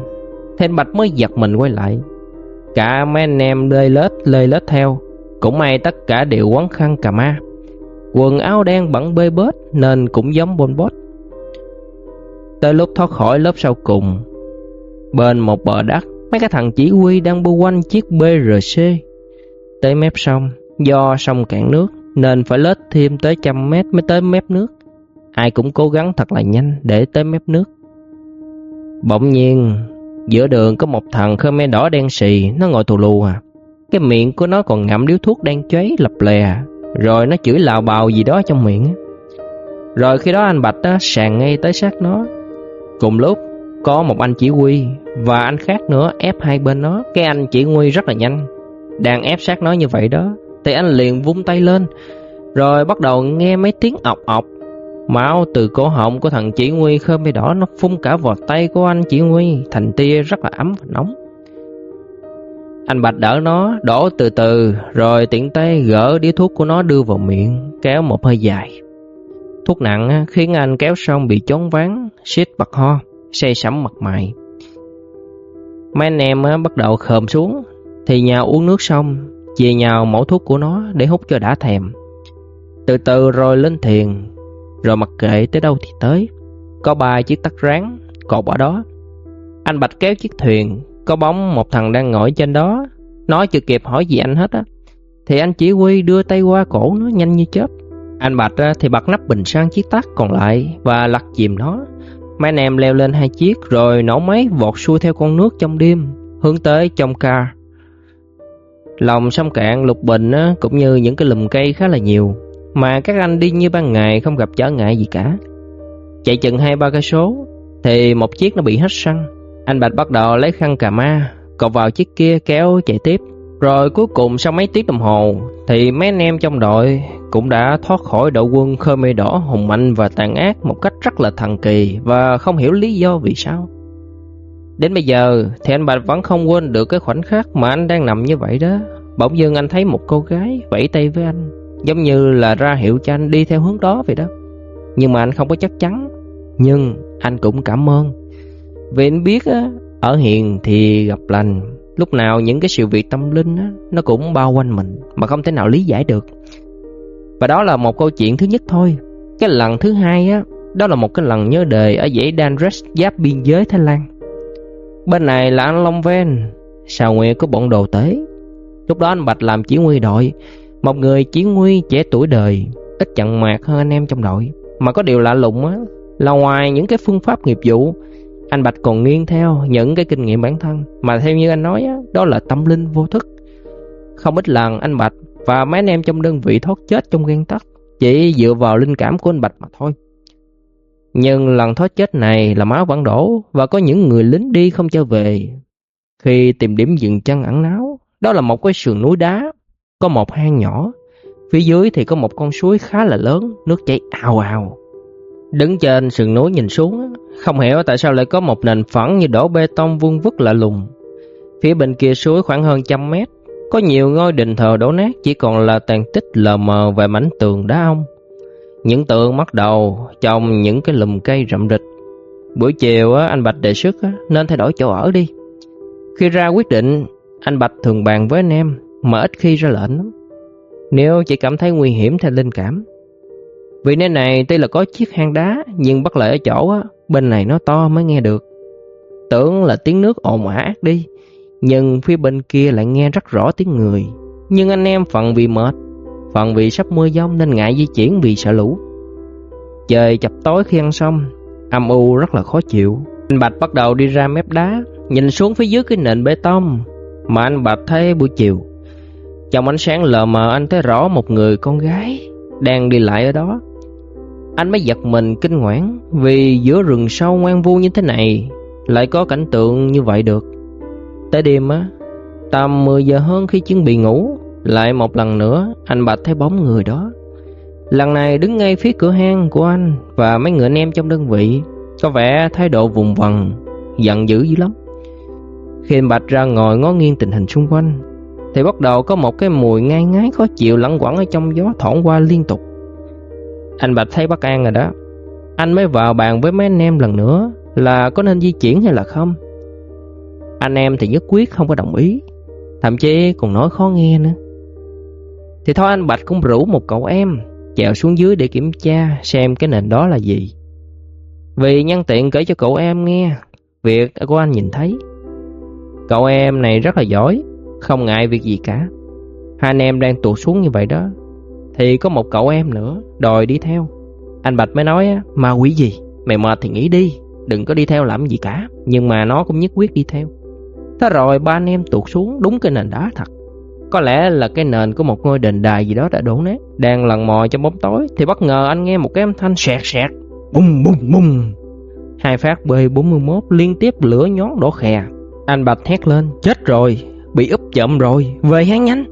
Thanh Bạch mới giật mình quay lại. Cả mấy anh em lê lết lê lết theo, cũng may tất cả đều quấn khăn cà ma. Quần áo đen bẩn bê bết nên cũng giống bôn bốt Tới lúc thoát khỏi lớp sau cùng, bên một bờ đất, mấy cái thằng chỉ huy đang bu quanh chiếc BRC. Tới mép sông, do sông cạn nước nên phải lết thêm tới trăm mét mới tới mép nước. Ai cũng cố gắng thật là nhanh để tới mép nước. Bỗng nhiên, giữa đường có một thằng Khmer đỏ đen xì, nó ngồi tù lù à. Cái miệng của nó còn ngậm điếu thuốc đen cháy lập lè, rồi nó chửi lào bào gì đó trong miệng. Rồi khi đó anh Bạch á, sàn ngay tới sát nó. Cùng lúc, có một anh chỉ huy và anh khác nữa ép hai bên nó. Cái anh chỉ huy rất là nhanh, đang ép sát nó như vậy đó. Thì anh liền vung tay lên, rồi bắt đầu nghe mấy tiếng ọc ọc Máu từ cổ họng của thằng chỉ huy khơm đỏ nó phun cả vào tay của anh chỉ huy thành tia rất là ấm và nóng. Anh Bạch đỡ nó, đổ từ từ, rồi tiện tay gỡ điếu thuốc của nó đưa vào miệng, kéo một hơi dài. Thuốc nặng khiến anh kéo xong bị chóng ván, xít bật ho, say sẩm mặt mày. Mấy anh em bắt đầu khờm xuống, thì nhào uống nước xong, chia nhào mẫu thuốc của nó để hút cho đã thèm. Từ từ rồi lên thiền, rồi mặc kệ tới đâu thì tới. Có ba chiếc tắt rán cột ở đó. Anh Bạch kéo chiếc thuyền, có bóng một thằng đang ngồi trên đó. Nói chưa kịp hỏi gì anh hết á. Thì anh chỉ huy đưa tay qua cổ nó nhanh như chớp. Anh Bạch thì bật nắp bình sang chiếc tắt còn lại và lật chìm nó. Mấy anh em leo lên hai chiếc rồi nổ máy vọt xuôi theo con nước trong đêm, hướng tới trong car. Lòng sông cạn lục bình cũng như những cái lùm cây khá là nhiều mà các anh đi như ban ngày không gặp trở ngại gì cả. Chạy chừng hai ba cây số thì một chiếc nó bị hết xăng. Anh Bạch bắt đầu lấy khăn cà ma, cột vào chiếc kia kéo chạy tiếp. Rồi cuối cùng sau mấy tiếng đồng hồ thì mấy anh em trong đội cũng đã thoát khỏi đội quân Khmer đỏ hùng mạnh và tàn ác một cách rất là thần kỳ và không hiểu lý do vì sao. Đến bây giờ thì anh Bạch vẫn không quên được cái khoảnh khắc mà anh đang nằm như vậy đó. Bỗng dưng anh thấy một cô gái vẫy tay với anh Giống như là ra hiệu cho anh đi theo hướng đó vậy đó. Nhưng mà anh không có chắc chắn Nhưng anh cũng cảm ơn. Vì anh biết á, ở hiền thì gặp lành Lúc nào những cái sự việc tâm linh á, nó cũng bao quanh mình Mà không thể nào lý giải được. Và đó là một câu chuyện thứ nhất thôi. Cái lần thứ hai á Đó là một cái lần nhớ đời ở dãy Danres giáp biên giới Thái Lan. Bên này là anh Long Ven Sao Nguyệt có bọn đồ tế Lúc đó anh Bạch làm chỉ huy đội một người chỉ huy trẻ tuổi đời, ít chặn mạc hơn anh em trong đội. Mà có điều lạ lùng á, là ngoài những cái phương pháp nghiệp vụ, anh Bạch còn nghiêng theo những cái kinh nghiệm bản thân. Mà theo như anh nói á, đó là tâm linh vô thức. Không ít lần anh Bạch và mấy anh em trong đơn vị thoát chết trong gan tắc chỉ dựa vào linh cảm của anh Bạch mà thôi. Nhưng lần thoát chết này là máu vẫn đổ và có những người lính đi không trở về. Khi tìm điểm dừng chân ẩn náu, đó là một cái sườn núi đá có một hang nhỏ, phía dưới thì có một con suối khá là lớn, nước chảy ào ào. Đứng trên sườn núi nhìn xuống, không hiểu tại sao lại có một nền phẳng như đổ bê tông vuông vức lạ lùng. Phía bên kia suối khoảng hơn trăm mét, có nhiều ngôi đình thờ đổ nát chỉ còn là tàn tích lờ mờ về mảnh tường đá ông. Những tượng bắt đầu trong những cái lùm cây rậm rịch. Buổi chiều anh Bạch đề xuất nên thay đổi chỗ ở đi. Khi ra quyết định, anh Bạch thường bàn với anh em mà ít khi ra lệnh lắm. Nếu chỉ cảm thấy nguy hiểm theo linh cảm. Vì nơi này tuy là có chiếc hang đá, nhưng bất lợi ở chỗ á, bên này nó to mới nghe được. Tưởng là tiếng nước ồn ào đi, nhưng phía bên kia lại nghe rất rõ tiếng người. Nhưng anh em phần vì mệt, phần vì sắp mưa giông nên ngại di chuyển vì sợ lũ. Trời chập tối khi ăn xong, âm u rất là khó chịu. Anh Bạch bắt đầu đi ra mép đá, nhìn xuống phía dưới cái nền bê tông mà anh Bạch thấy buổi chiều. Trong ánh sáng lờ mờ anh thấy rõ một người con gái đang đi lại ở đó. Anh mới giật mình kinh ngoãn vì giữa rừng sâu ngoan vu như thế này lại có cảnh tượng như vậy được. Tới đêm á, tầm 10 giờ hơn khi chuẩn bị ngủ, lại một lần nữa anh bạch thấy bóng người đó. Lần này đứng ngay phía cửa hang của anh và mấy người anh em trong đơn vị có vẻ thái độ vùng vằng, giận dữ dữ lắm. Khi anh Bạch ra ngồi ngó nghiêng tình hình xung quanh thì bắt đầu có một cái mùi ngai ngái khó chịu lẫn quẩn ở trong gió thoảng qua liên tục. Anh Bạch thấy bất an rồi đó. Anh mới vào bàn với mấy anh em lần nữa là có nên di chuyển hay là không. Anh em thì nhất quyết không có đồng ý, thậm chí còn nói khó nghe nữa. Thì thôi anh Bạch cũng rủ một cậu em chèo xuống dưới để kiểm tra xem cái nền đó là gì. Vì nhân tiện kể cho cậu em nghe việc của anh nhìn thấy. Cậu em này rất là giỏi, không ngại việc gì cả. Hai anh em đang tụt xuống như vậy đó, thì có một cậu em nữa đòi đi theo. Anh Bạch mới nói ma quỷ gì, mày mệt thì nghỉ đi, đừng có đi theo làm gì cả. Nhưng mà nó cũng nhất quyết đi theo. Thế rồi ba anh em tụt xuống đúng cái nền đá thật. Có lẽ là cái nền của một ngôi đền đài gì đó đã đổ nát. Đang lần mò trong bóng tối thì bất ngờ anh nghe một cái âm thanh sẹt sẹt. Bum bum bum. Hai phát B41 liên tiếp lửa nhón đổ khè. Anh Bạch hét lên, chết rồi, bị úp chậm rồi, về hắn nhanh.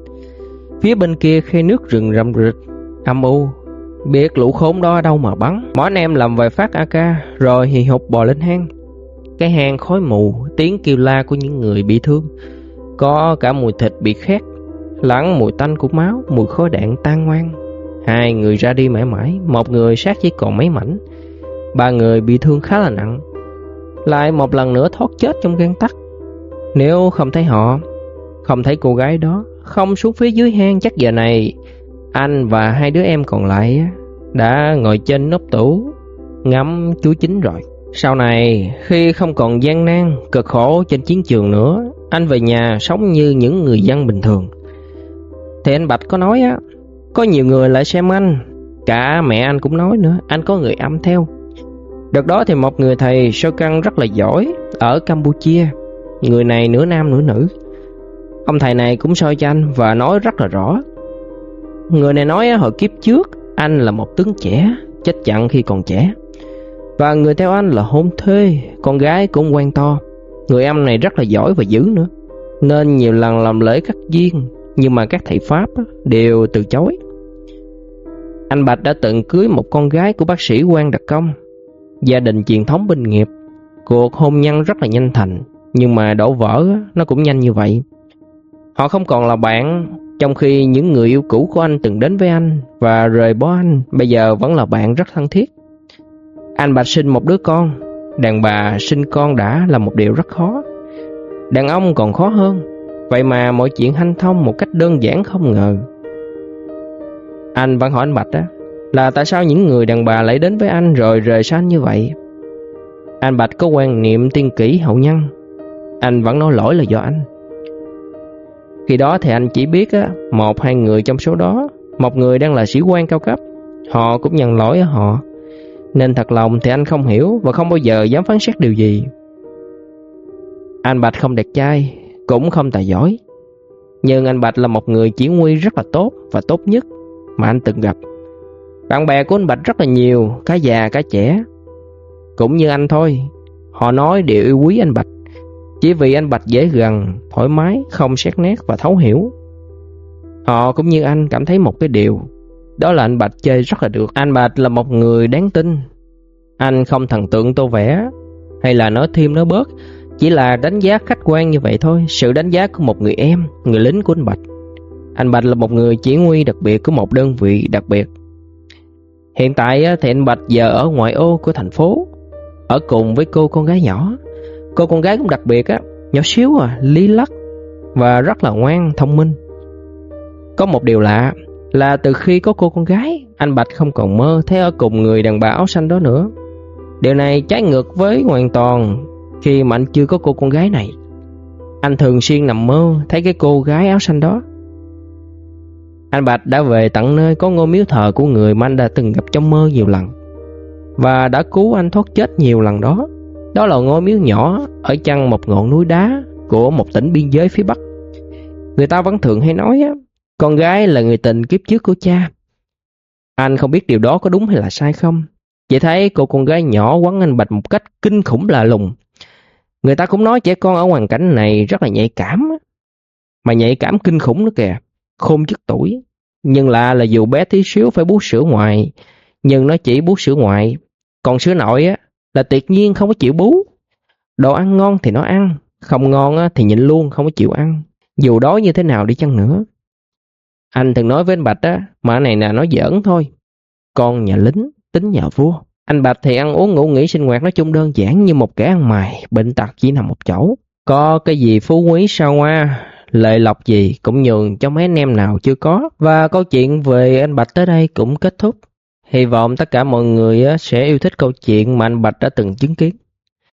Phía bên kia khe nước rừng rậm rịch, âm u, biết lũ khốn đó đâu mà bắn. Mỗi anh em làm vài phát AK rồi hì hục bò lên hang. Cái hang khói mù, tiếng kêu la của những người bị thương. Có cả mùi thịt bị khét, lẫn mùi tanh của máu, mùi khói đạn tan ngoan. Hai người ra đi mãi mãi, một người xác chỉ còn mấy mảnh. Ba người bị thương khá là nặng. Lại một lần nữa thoát chết trong gan tắc. Nếu không thấy họ, không thấy cô gái đó, không xuống phía dưới hang chắc giờ này anh và hai đứa em còn lại đã ngồi trên nóc tủ ngắm chú chính rồi. Sau này, khi không còn gian nan, cực khổ trên chiến trường nữa, anh về nhà sống như những người dân bình thường. Thì anh Bạch có nói á, có nhiều người lại xem anh, cả mẹ anh cũng nói nữa, anh có người âm theo. Đợt đó thì một người thầy sơ căng rất là giỏi ở Campuchia, người này nửa nam nửa nữ. Ông thầy này cũng soi cho anh và nói rất là rõ. Người này nói hồi kiếp trước anh là một tướng trẻ, chết chặn khi còn trẻ. Và người theo anh là hôn thê, con gái cũng quan to. Người âm này rất là giỏi và dữ nữa. Nên nhiều lần làm lễ cắt duyên, nhưng mà các thầy Pháp đều từ chối. Anh Bạch đã từng cưới một con gái của bác sĩ quan đặc công. Gia đình truyền thống binh nghiệp, cuộc hôn nhân rất là nhanh thành, nhưng mà đổ vỡ nó cũng nhanh như vậy. Họ không còn là bạn, trong khi những người yêu cũ của anh từng đến với anh và rời bỏ anh, bây giờ vẫn là bạn rất thân thiết. Anh Bạch sinh một đứa con, đàn bà sinh con đã là một điều rất khó. Đàn ông còn khó hơn, mà mọi chuyện hanh thông một cách đơn giản không ngờ. Anh vẫn hỏi anh Bạch á, là tại sao những người đàn bà lại đến với anh rồi rời xa anh như vậy? Anh Bạch có quan niệm tiên kỷ hậu nhân, anh vẫn nói lỗi là do anh. Khi đó thì anh chỉ biết á, một hai người trong số đó, một người đang là sĩ quan cao cấp, họ cũng nhận lỗi ở họ. Nên thật lòng thì anh không hiểu và không bao giờ dám phán xét điều gì. Anh Bạch không đẹp trai, cũng không tài giỏi. Nhưng anh Bạch là một người chỉ huy rất là tốt và tốt nhất mà anh từng gặp. Bạn bè của anh Bạch rất là nhiều, cả già cả trẻ. Cũng như anh thôi, họ nói đều yêu quý anh Bạch. Chỉ vì anh Bạch dễ gần, thoải mái, không xét nét và thấu hiểu. Họ cũng như anh cảm thấy một cái điều, đó là anh Bạch chơi rất là được. Anh Bạch là một người đáng tin. Anh không thần tượng tô vẽ, hay là nói thêm nói bớt, chỉ là đánh giá khách quan như vậy thôi, sự đánh giá của một người em, người lính của anh Bạch. Anh Bạch là một người chỉ huy đặc biệt của một đơn vị đặc biệt. Hiện tại thì anh Bạch giờ ở ngoại ô của thành phố, ở cùng với cô con gái nhỏ. Cô con gái cũng đặc biệt á, nhỏ xíu à, lý lắc và rất là ngoan, thông minh. Có một điều lạ là từ khi có cô con gái, anh Bạch không còn mơ thấy ở cùng người đàn bà áo xanh đó nữa. Điều này trái ngược với hoàn toàn khi mà anh chưa có cô con gái này. Anh thường xuyên nằm mơ thấy cái cô gái áo xanh đó. Anh Bạch đã về tận nơi có ngôi miếu thờ của người mà anh đã từng gặp trong mơ nhiều lần và đã cứu anh thoát chết nhiều lần đó. Đó là ngôi miếu nhỏ ở chân một ngọn núi đá của một tỉnh biên giới phía Bắc. Người ta vẫn thường hay nói á, con gái là người tình kiếp trước của cha. Anh không biết điều đó có đúng hay là sai không. Chỉ thấy cô con gái nhỏ quấn anh Bạch một cách kinh khủng lạ lùng. Người ta cũng nói trẻ con ở hoàn cảnh này rất là nhạy cảm. Mà nhạy cảm kinh khủng nữa kìa. Khôn chức tuổi. Nhưng lạ là dù bé tí xíu phải bú sữa ngoài. Nhưng nó chỉ bú sữa ngoài. Còn sữa nội á là tuyệt nhiên không có chịu bú. Đồ ăn ngon thì nó ăn. Không ngon á, thì nhịn luôn không có chịu ăn. dù đói như thế nào đi chăng nữa. Anh thường nói với anh Bạch á, mà này là nói giỡn thôi. Con nhà lính, tính nhà vua. Anh Bạch thì ăn uống ngủ nghỉ sinh hoạt nói chung đơn giản như một kẻ ăn mày, bệnh tật chỉ nằm một chỗ. Có cái gì phú quý sao hoa, lợi lộc gì cũng nhường cho mấy anh em nào chưa có. Và câu chuyện về anh Bạch tới đây cũng kết thúc. Hy vọng tất cả mọi người sẽ yêu thích câu chuyện mà anh Bạch đã từng chứng kiến.